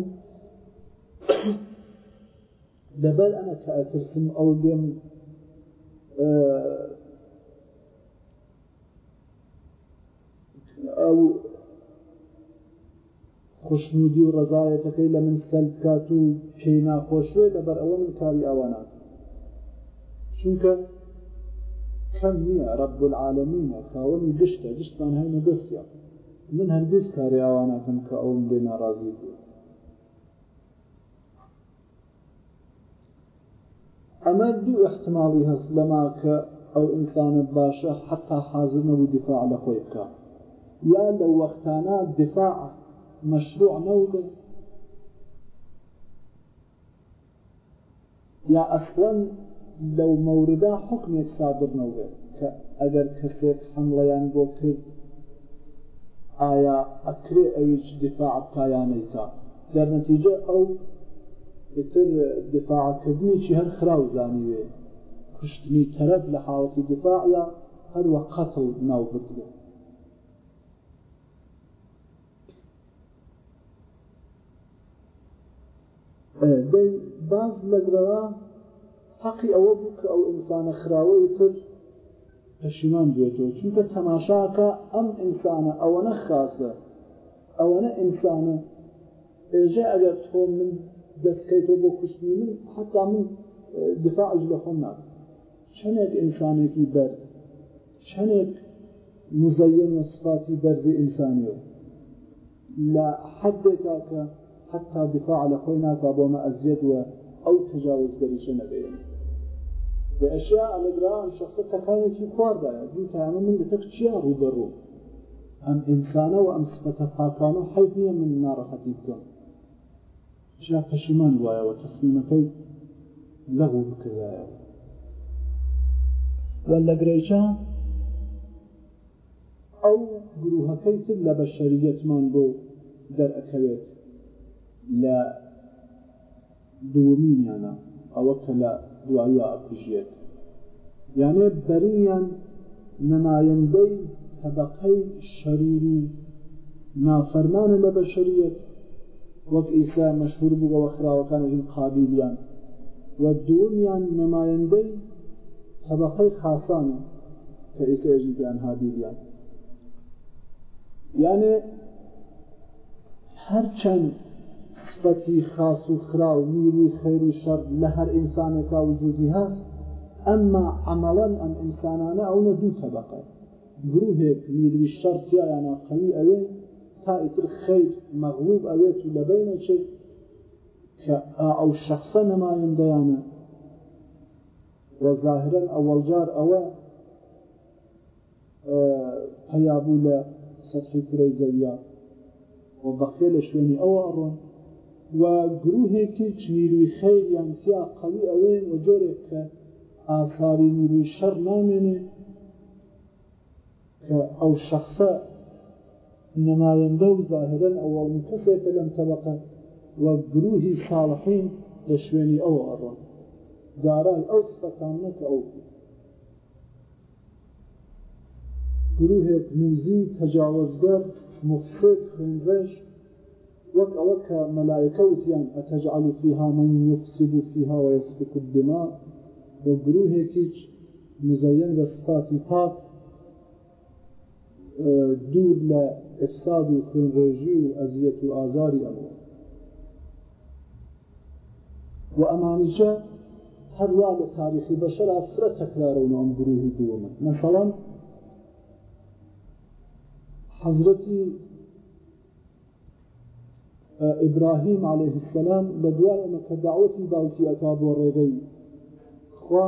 لەبەر ئەمە کە ئەترسم ئەو لێم ئەو خوشنودی و ڕزایەتەکەی لە من سەلکات و پێی ناخۆشوێ لەبەر ئەوە من کاری ئەوانات چونکە کەم نییە ڕب العالمینە خاوەنی گشتە گشتمان هەینە دەستە من هەندێز کاری ئەواناتم کە ئەوم لێ ناڕازی بوو ئەمە دوو احتماڵی هەست لەما کە ئەو ئینسانت باشە حتا حازنە و دیفاع لە خۆی بکات یا لە وەختانە دفاع مەشروع نەوبێ یا ئەسڵەن لەو مەوردا حکمێک سادر نەوێ کە ئەگەر کەسێک حمڵەیان بۆ کرد ئایا ئەکرێ ئەویش دفاع پایانەیکە دەرنەتیجە ئەو تر دفاعکردنیی هەر خراو زانیوێ کوشتنی تەرەب لە حاڵەتی دفاعە هەروە قەتڵ ناو بگرێت دەی باز لەگرەوە حەقی ئەوە بوو کە ئەو ئینسانە خراوەی تر پەشیمان بێتەوە چونکە تەماشاکە ئەم ئینسانە ئەوەنە خاسە ئەوەنە ئینسانە ئێژە ئەگەر تۆ من دەستکەیتۆ بۆ کوشتنی من حتا من دفاع ئەج لە خۆم ناکەم چەندێک ئینسانێکی بەرز چەندێک مزەن وە سفاتی بەرزی ئینسانیەوە لە حەدێکا کە حتى دفاع على ما أزيد و أو تجاوز قريشة نبينا بأشياء الأجرام شخصة تكانيكي خواردها دي تعمل من لتك تشيا روبرو أم إنسانة وأم صفة فاكانو حيثية من نار حديثة جاء فشمان وايا و وتصميمك لغو بكذايا ولا قريشة أو قروها كيف لبشرية من بو در دەرەکەوێت لە دومینیانە ئەوە کە لە دوایی ئەکوژێت یانێ بەریان نەمایەندەی طبقەی شەریری نافەرمانە لە بەشریەت وەک ئیسا مەشهور بووەوە خراوەکانژن قابلیان و دومیان نەمایەندەی طبقەی خاسانە کە ئیسێژی بیان هابیلیان یانێ هەرچەند خسبەتی خاص و خرا و میری خیر و شەر لە هەر ئینسانێکا وجودی هەست ئەمما عملەن ئەم ئینسانانە ئەوە دوو تەبقە گروهێک میری شەرتیایانە قەوی ئەوێ تا ئیتر خیر مەغلوب ئەوێت و لەبینەچێت کە ئەو شخصە نەمایندەیانە وەظاهرن ئەوەڵجار ئەوە هەیابوو لە سەتخی کوی زەویا و بەخێ لە شوێنی ئەوە ئەڕۆن و گروهێکی چنیروی خەیر یانسیا قەوی ئەوەیە و جۆرێک کە ئاساری نیروی شەر نامێنێ کە ئەو شخصە نمایەندە و زاهرن ئەوەڵین کەسێکە لەم تەبقە و گروهی ساڵحین لە شوێنی ئەوە ئەڕۆن دارای ئەو سپەکان نەکە ئەو گروهێک نوزی تەجاوزگەر مفسد خوێنڕێش وك ملائكة وتيان أتجعل فيها من يفسد فيها ويسفك الدماء وقروه كيش مزين بصفاتي فاك آه، دور لإفساد وخنرجي وأزية وآزار الله وأمانجة هر وعد تاريخ بشر أفرة تكرارون عن قروه دوما مثلا حضرتي ئیبراهیم عليه السلام لە دوای ئەمە کە داوەتی باوکی ئەتا بۆ ڕێگەی خوا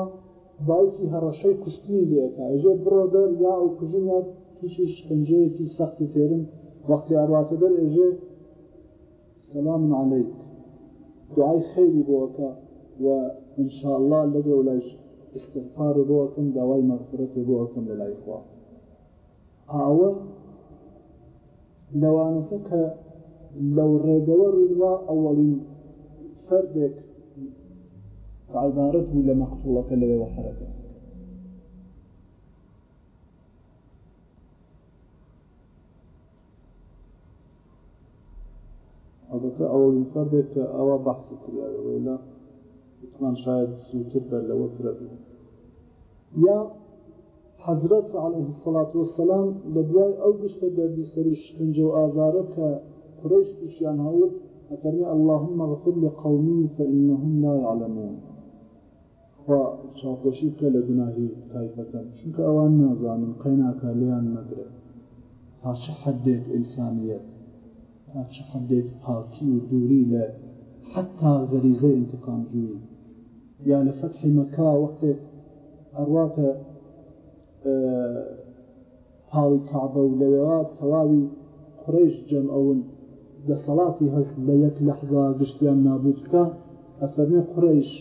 باوکی هەڕەشەی کوشتنی لێتا ئەژێ بڕۆدەر یا ئەو کوژنات تووشی شکنجەیەکی سەختی تێرم وەختی ئاواتە دەر ئێژێ سلام عليك دوای خەیری بۆەکە و انشاءله لەگە و لەژ استغفار بۆەکەم داوای مەغفرەت بۆەکەم لە لای خوا ئاوە لەوانەسە کە لەو ڕێگەوە ڕووا ئەوەڵین سەردێک عبارەت بوو لە مەقتوڵەکە لەوێوە حرەکە ئەڵەکە ئەوەڵین سەردێک کە ئەوە بەحسی کراوەوەی لە وتمان شاید زووتر بەر لەوە فرە بوو یا حەزرەت عليه الصلاة والسلام لە دوای ئەو گشتە دەردی سەری شکنجە و ئازارە کە Kureyş isyanı alıp Efendim Allahümme gıfır li kavmi fe innehum la ya'lemûn. Xwa çavqaşı kele günahı tayfeten. Çünkü evan nazanın kaynaka leyan medre. Taçı haddek insaniyet. Taçı haddek paki ve duriyle hatta garize intikamcıyı. Yani fethi Mekka vakti arvata حاوی کعبه و لەوێوات تەواوی قڕێش جەم ئەون لە سەڵاتی هەست لە یەک لەحزا گشتیان نابود بکە ئەفەرمێ قڕیش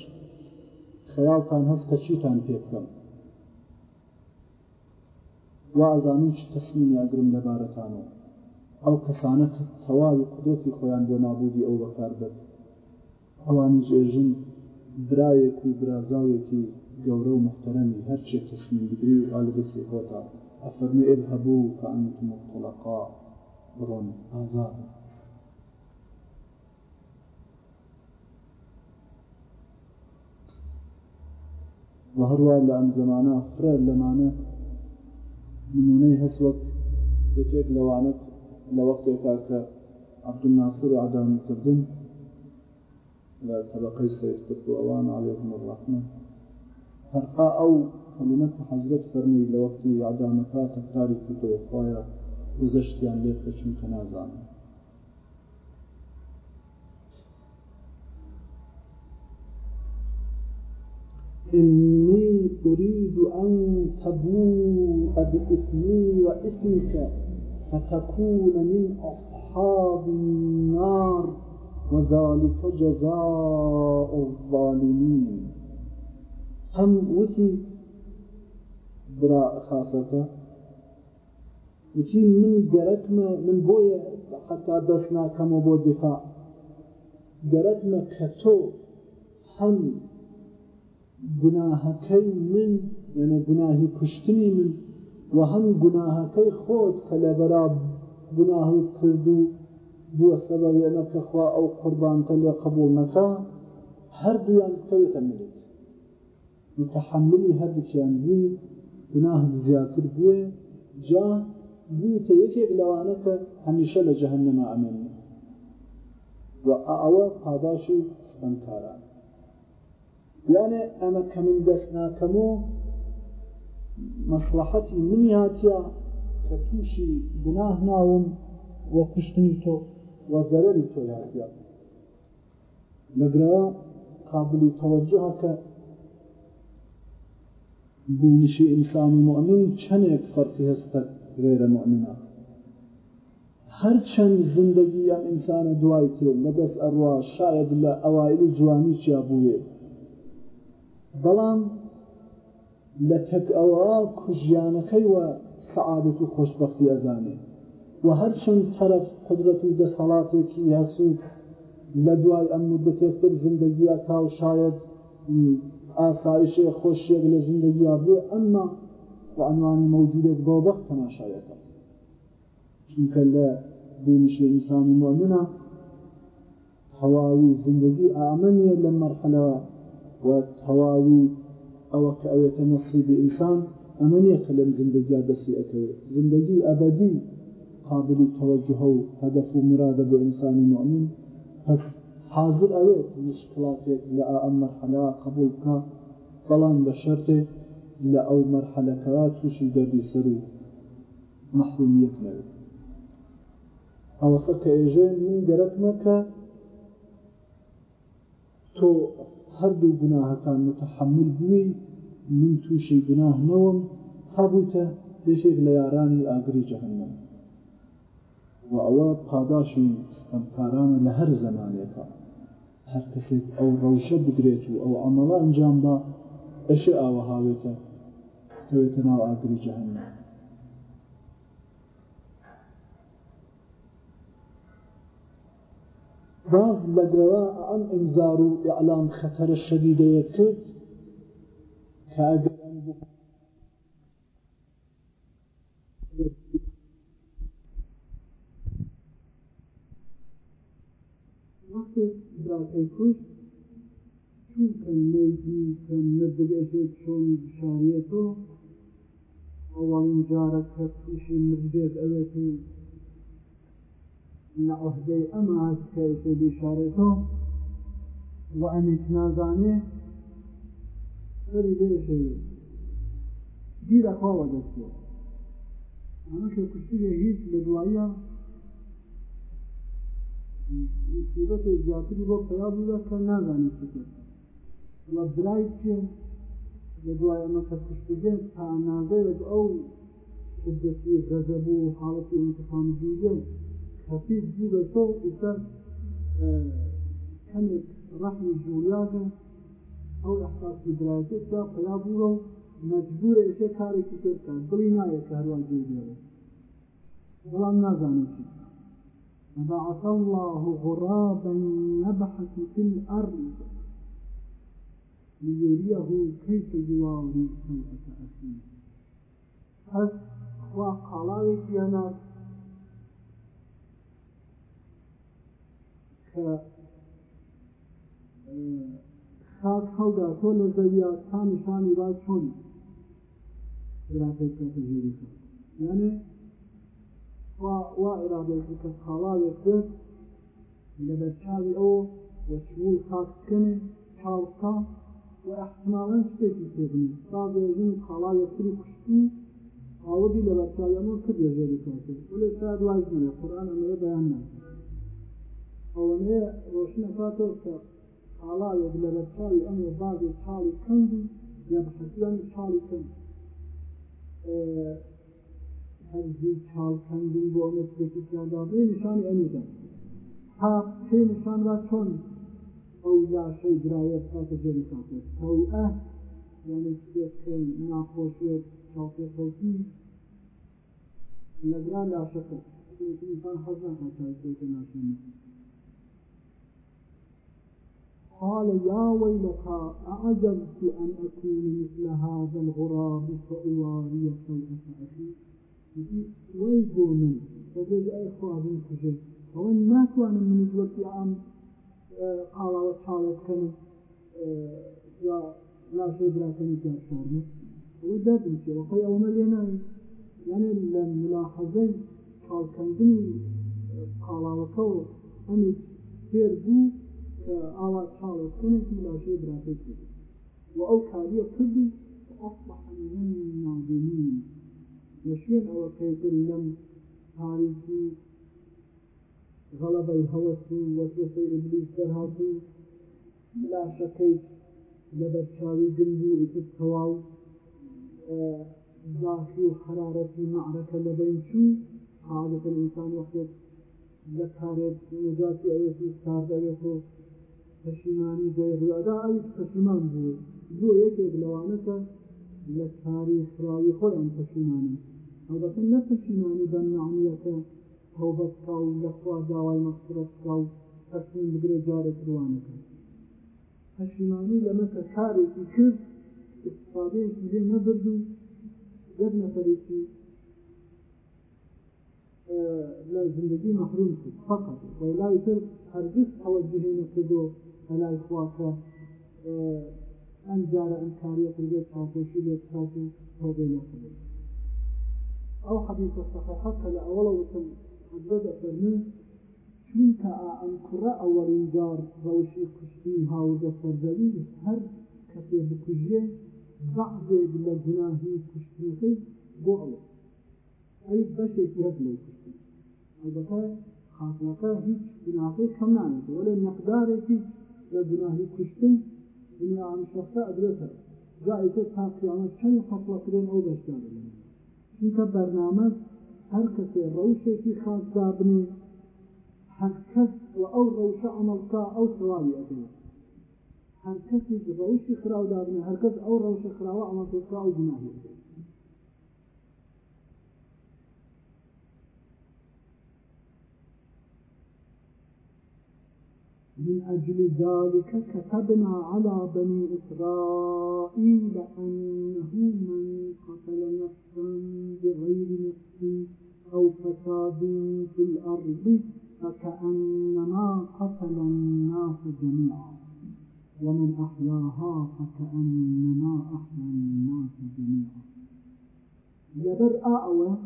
خەیاڵتان هەست کە چیتان پێ بکەم وازانم چ تەسمیم یاگرم لەبارەتانەوە ئەو کەسانە کە تەواوی قدرەتی خۆیان بۆ نابودی ئەو بەکار بێت ئەوانی جێژن برایەک و برازاوێکی گەورە و محتەرەمی هەرچێک تەسمیم بگری و ئالدەسی خۆتا ئەفەرمێ ئێب هەبوو کە ئەنتم مختلقا بڕۆن ئازاد و هەروە لە ئەم زمانە فرێ لەمانە نمونەی هەسوەک یەکێک لەوانت لە وەختێکا کە عبدول ناصر ئادامی کردن لە طبقەی سەیرتر ئەوان عەیکم ڕحمە هەرقا ئەو کەلمەت حەزرت فەرمی لە وەختی عدامەکە تەکاری کردەوە خۆیە وزەشتیان لێت بچونکە نازانم إني أريد أن تبوء بإثمي وإثمك فتكون من أصحاب النار وذلك جزاء الظالمين هم وتي براء خاصك وتي من قرتما من بويا حتى دسنا كما بو دفاع قرتما كتو هم گوناهەکەی من یعنی گوناهی کوشتنی من و هەم گوناهەکەی خۆت کە لە بەرا گوناه کردو بووە سەبەب یعنی کە خوا ئەو قوربانتە لێ قبول نەکە هەردوویان بکەوێتە ملت متحملی هەردووکیان بووی گوناه زیاتر بووێ جا بوویتە یەکێک لەوانە کە هەمیشە لە جەهنەمە ئەمێنێ و ئەوە پاداشی ستەمکاران یانێ ئەمە کەمین دەست ناکەم و مەسلحەتی منی هاتیە کە تووشی گوناه ناوم وە کوشتنی تۆ وە زەرری تۆ یاگە لەگرەوە قابلی تەوەجهەکە بینشی ئینسان مؤمن چەندێک فەرقی هەستە غێرە مؤمنە هەرچەند زندگی یان ئینسانە دوای تێ لەدەست ئەڕوا شاید لە ئەوایل جوانی چیا بووێت بەڵام لە تەک ئەوە کوژیانەکەی وە سعادەت و خۆشببختی ئەزانێ و هەرچند تەرەف قدرەت و دەسەڵاتێکی یاسوود لە دوای ئەم مدتێکتر زندگیە تا و شاید ئاسایشێ خۆشیەک لە زندگیە بێ ئەمما و ئەنوانی مەوجودێک بۆ بەخت تەماشایەکە چونکە لە بینشی ئینسانی مؤمنە تەواوی زندگی ئامنیە لە مەرحەلەوە و تەواوی ئەوە کە ئەوێتە نەسیبی ئینسان ئەمە نییە کە لەم زندگیا دەسی ئەەکەوێت زندگی ئەبدی قابلی تەوەجهە و هەدەف و مرادە بۆ ئینسانی مؤمن پس حاضر ئەوێت مشکلاتێک لە ئەم مەرحەلا قبول بکە بەڵام بە شەرتێک لە ئەو مەرحەلەکەوا تووشی دەردی سەر و مەحرومیت لەوێت ئەوەسە کە ئێژێ من گەرەتمە کە تۆ هەردوو گوناهەکان متحمل بووی من تووشی گوناه نەوەم هەبووتە پێشێک لە یارانی ئاگری جەهنم و ئەوە پاداشی ستەمکارانە لە هەر زەمانێکە هەر کەسێک ئەو ڕەوشە بگرێت و ئەو ئەمەڵە ئەنجام بە ئەشێ ئاوە هاوێتە دەوێتە ناو ئاگری جەهنم باز لەگەوە ئەم ئینزار و ئیعلام خەتەرە شەدیدەیە کرد کە ئەگەر ئەم وەختی براکەی کوشت چون کە نەیدی کە مردگەشێت چۆن شانێتەوە ئەوان جارە کە تووشی مردێت ئەوێت و لە اما ئەمە کەیشە بیشارێتەوە و ئەمیش أن سەری لێشەیە گیرەخواوە دەستێت ئەمەکە کوشتێ هیچ لە دوایە مصیبەتی زیاتری بۆ پیا بووە کە نازانێت چکرد وە برای چێ لە دوای ئەمەکە کوشتێ تا نازەوێت ئەو انتقام جوێت وفي جيبة تو إساس آه، حمد رحم جولياته أو إحساس بدرايته تا قيابوره مجبورة إشي كاري كتير كان بلي نايا كاروان جيبيره ولا نازاني شيء فبعث الله غرابا يبحث في الأرض ليريه كيف يواوي سوءة أخيه پس خوا يا ناس خاک خەڵدا تۆ لە زەویا تا نیشانی وا چۆن ژێری یانێ وا عێراادێکی کە خاڵاوێت کرد لە بەرچاوی ئەو وەشمول خاککەێ چاڵکە و احتمالا شتێکی تێبنی ساێژین خاڵاوێتری کوشتی هاوەدی لە بەرچاوی ئەمە کرد ژێری کاتێت ئەوەیە ڕۆشنەکاتەوە کە حاڵایەک لە لە چاوی ئەم بازی چاڵی کەند و یا بەحەسیان چاڵی کەند هەرزی چاڵ کەندن بۆ ئەمە پێکییاندا بێ نیشانی ئەمیدا تا پێ نیشاندا چۆن ئەو یاشەی درایە کاتە جێری کاتێت ئەو ئە یعنی کتێبکەی ناخۆشێت چاڵپێکەوتی لەگران لاشەکە انسان حەزان هەتا پێکە ناشێنێت قال يا ويلك أعجبت أن أكون مثل هذا الغراب فأواري صيحة أخي ويلتو من فبيج أي خوابين كجي أو ما كان من جوتي عام آه، قال وحالة آه، كان يا لا شيء بلا كان يجي أشارنا وداد مشي وقي أو ملينا يعني الملاحظة قال كان دني آه، قال وكو أمي فير بو آوات حاله كنتي لا شيء براتك وأو كارية كردي فأصبح من النادمين وشين أو قيد لم تاريخي غلب هوسي وسوسي إبليس درهاتي لا شكيت لبرشاوي قلبو إكت هواو ذاكي اه، وحرارة معركة لبين شو حالة الإنسان وقت ذكرت نجاتي أيتي استعرض أيتي پەشیمانی بۆی ڕوادا ئەوی پەشیمان بوو بۆ یەکێک لەوانەکە لە کاری خراوی خۆیان پەشیمانی ئەوبەتە نە پەشیمانی بەناعمیەکە هەوبە بکا و لەخوا داوای مەخصرەت بکا و پەشین بگرێ جارێک ڕوانەکە پەشیمانی لەمەکە کارێکی کرد استفادەیەکی لێ نەبرد و دەر نەفەرێکی زندگی محروم شد فقط لای تر هەرگیز ئەوە جهێنە کردو هەلای خواکە ئەم جارە ئەم کاریە کردێت چاپۆشی لێ بکات و تۆبەی نەکردێت ئەو حەدیثە که کە لە ئەوەڵە وتم حەدە دەفەرمن چونکە ئەم کوڕە ئەوەڵین جار روشی کوشتنی هاوردە سەرزەوی هەر کەسێ بکوژێ بەعزێک لە گوناهی کوشتنەکەی بۆ ئەوە ئەی ای هەت لێ کوشت البته خاتمەکە هیچ گناهی کەم نامێت ولی مقدارێکی لە گناهی کوشتن دنیا ئەم شخصە ئەدرێتە جای تر تا قیامەت چەند خەفڵەکرێن ئەو بەشدار چونکە بەرنامە هەر کەسێ ڕەوشێکی خاصدار بنی هەر کەس و ئەو ڕەوشە ئەمەڵکا ئەو سوابی ئەدرێت هەر کەسی ڕەوشی خراودابنێ هەر کەس ئەو ڕەوشە خراوە ئەمەڵکا ئەو گناهی ئەدرێت من أجل ذلك كتبنا على بني إسرائيل أنه من قتل نفسا بغير نفس أو فساد في الأرض فكأنما قتل الناس جميعا ومن أحياها فكأنما أحيا الناس جميعا لبر أعوى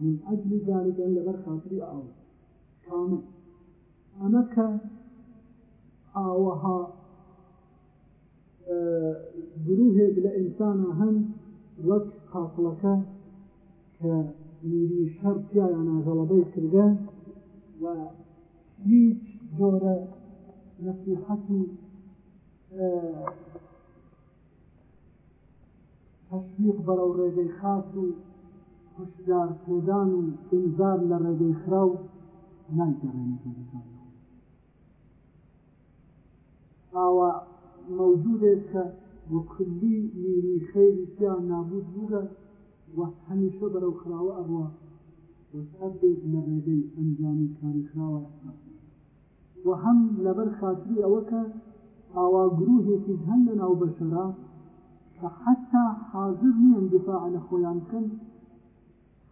من أجل ذلك لبر خاطري أعوى كامل أنا أمك آوها آه، گرروهێک لە انسان هم وقت قاقڵەکە کە میری شەر پیایە ناژەڵەبەی کردە و هیچ جۆرە نەسیحەت و آه، تشویق بەرەو ڕێگەی خاص و خوشدارکردان و ئینزار لە ڕێگەی خراو نایگەڕێنێت ئاوا مەوجودێک کە وەکلی نیری خەیرییا نابود بووگە و هەمیشە بەرەو خراوە ئەڕوە وەسەرێک نەڕێدەی ئەنجامی کاری خراوە و هەم لەبەر خاتری ئەوە کە ئاوا گرروهێکی هەند لە ناو بەشەرا کە حتا حاضر نیەن دفاع لە خۆیان بکەن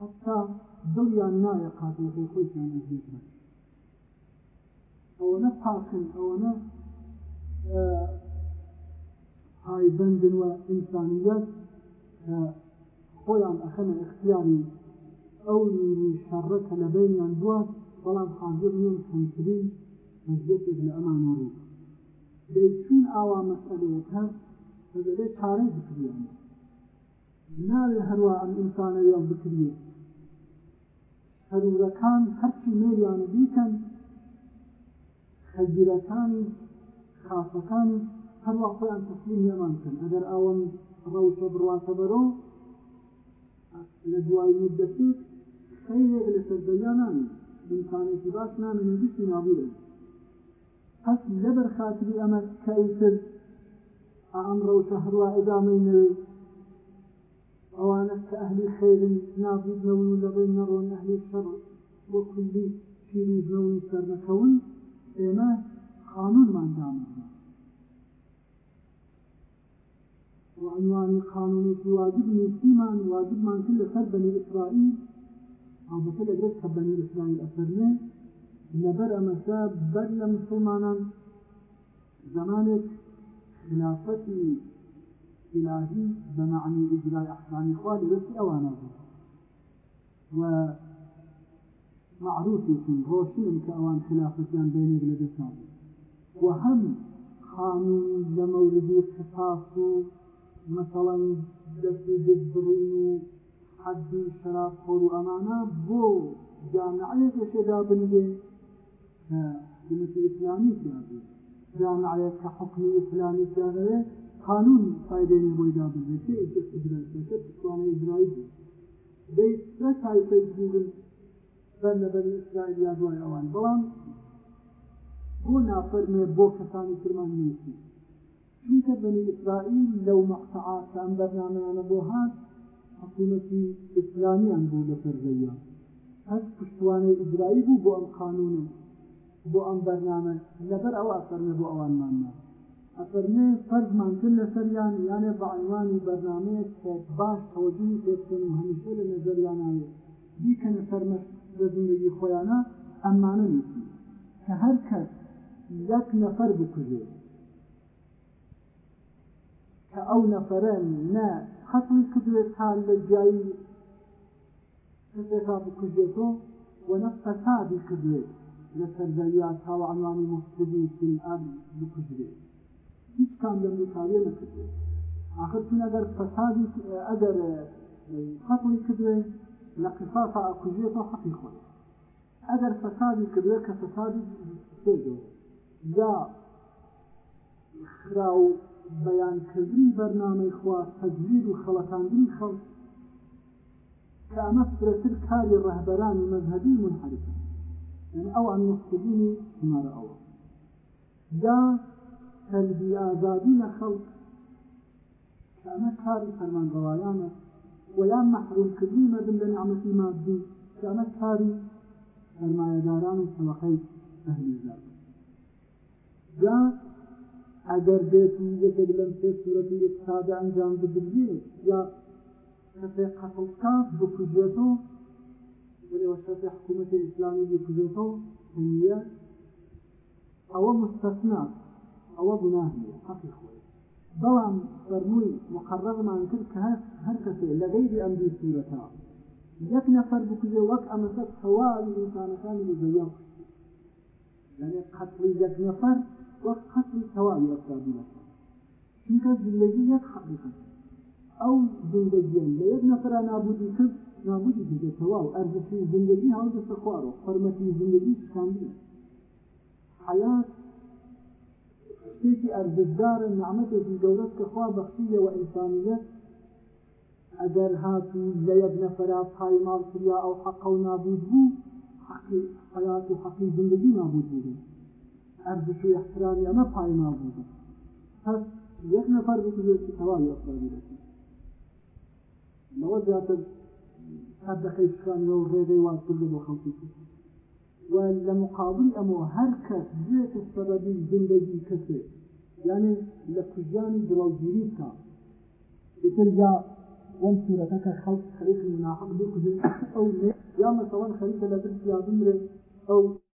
حتا دڵیان نایە قاتلەکەی خۆیان نزیکە ئەوە نە پاکن ئەوە نە هایبندن و ئینسانیەت خۆیان ئەخەنە اختیاری ئەو شەڕە کە لە بینیان دووە بەڵام حاضر نیان کەمترین مەزیەتێک لە ئەمانەوە دەیچون ئاوا مەسەلەیەەکە بەدەێ چارەی بکریان ناوێ هەروە ئەم ئینسانە یان بکریە هەروورەکان هەرچی مێریان بیکەن خەجیرەکانی خاصەکانی هەروەختا تەسلیم لێمان بکەن ئەگەر ئەوەن ڕەوشە بڕواتە بەرەو لە دوای مدەتێک خەیرێک لە سەردەریا نامین انسانێکی باش نامین گشتی حس لبر لەبەر خاتری ئەمە کەیتر ئەم ڕەوشە هەروە ئەدامەینەوەی ئەوانە کە ئەهلی خێرن نابوونەوە و لەبەی نەڕۆن ئەهلی شەڕ بۆ کولی پیرۆزەوەی سەرنەکەون ئێمە قانون من دامنه وعنوان قانونی واجب نیستی من واجب من کل سر بنی اسرائیل او مثل اجرت بنی اسرائیل اثرنه لبر مساب بر لمسلمانا زمانك خلافتي إلهي بمعني إجراء أحكام إخواني بس أوانا و معروف يكون روشن كأوان خلافتين بيني بلدسان و هەم قانون لە مەوردی قساس و مەسەڵەن دەستی دەستڕین و حەدی شراپۆر و ئەمانە بۆ جامعەیە کەشێدا بنێ حکومەتی ئیسلامی تیاێ جامعەیە کە حکمی ئیسلامی تیاێ قانون فایدەی بۆیدا بێتێ ئدرەکە پسوانە ئیزرایی بێت دەی سە تایفەی گوگل بەر لەبەر ئیسرائیل یا دوای ئەوان بەڵام بۆ نافەرمێ بۆ کەسانی ترمان نووسی چونکە بنی ئیسرائیل لەو مەقتەعاتان بەرنامەیانە بۆ هات حکوومەتی ئیسلامیان بوو لە پەرزەیە هەر پشتوانەی ئیجرایی بوو بۆ ئەم قانونە بۆ ئەم بەرنامە لەبەر ئەو ئەفەرمێ بۆ ئەوانماننا ئەفەرمێ فەرزمان کرد لەسەریان یانێ بەعنوانی بەرنامەیە کە باش تەوەجوی پێکردن و هەمیشە لە نەزەریانایە بیکەنە سەرمە لە زندگی خۆیانە ئەمانە نووسی کە هەر کەس یک نفر بکوژێ کە ئەو نەفرە نە خەتڵی کردوێت تان لە جایی هەندێکا بکوژێتەوە وەنە لسر کردوێت لە سەرزەویان تاوەعمانی في سلعان بکوژرێت هیچ کام لە مکاوێ نەکردێت آخر چون ئەگەر فەسادی ئەگەر خەتڵی کردوێت لە قساسا ئەکوژێتەوە حەقی خۆی ئەگەر فەسادی کردوێت کە فەسادی سێ دۆرە یا خراو بەیانکردنی بەرنامەی خوا تەجویر و خەڵەکاندنی خەڵ کە ئەمە فرەتر کاری ڕەهبەرانی مەذهبی منحرفە یعنی ئەوان مختبینی ژمارە ئەوە یا تەلبی ئازادی لە خەڵک کە ئەمە کاری فەرمانڕەوایانە ولا مەحرومکردنی مەدن لە نعمەتی مادی کە ئەمە کاری سەرمایەداران و سەوەقەی ئەهلی زادە یا ئەگەر بێت و یەکێک سه سێ سوورەتی ساده انجام بدرێت یا کەسێ قەتڵکە بکوژێتەوە ولێوە شەرتی حکوومەتی ئیسلامی بکوژێتەوە هەیە ئەوە مستەسنا ئەوە گوناهیە حەقی خۆی بەڵام فەرمووی مقررمان کرد کە هەست هەر کەسێ لە غەیری ئەم دوو سوورەتە یەک نەفەر بکوژێ وەک انسان تەواوی ئینسانەکانی یعنی قتل یک نفر وقسم سواء أفراد چونکە زندگی یەک حقیقت ئەو زندگیان لە یەک نەفرە نابودی کرد نابودی بێتەوە و ئەرزشی زندگی هەڵدەسە خوار و فەرمەتی زندگی حياة حیات شتێکی ئەرزشدارە نعمەتێکی گەورەت کە خوا بەخشیەوە ئینسانیەت ئەگەر هاتو لە یەک نەفرە پایماڵ کریا ئەو حەقە و نابود بوو حەقی حیات و حەقی نابود بوو ارزش و احترامی اما پایما بوو هەست یەک نەفەر بکوێتی تەواوی ئەفرادی دەکەن لەوە زیاتر هەر دەقەی شکانەوە ڕێگەی واز کردو بۆ خەڵکی و لە مقابل ئەمە هەر کەس بێتە سەبەبی زندگی کسی یعنی لە کوژانی کن بکە ئیتر یا وەم سوورەکە کە خەڵک خەریکی مناحق او ئەو یا مثلا خەریکە لە بر سیادم او ئەو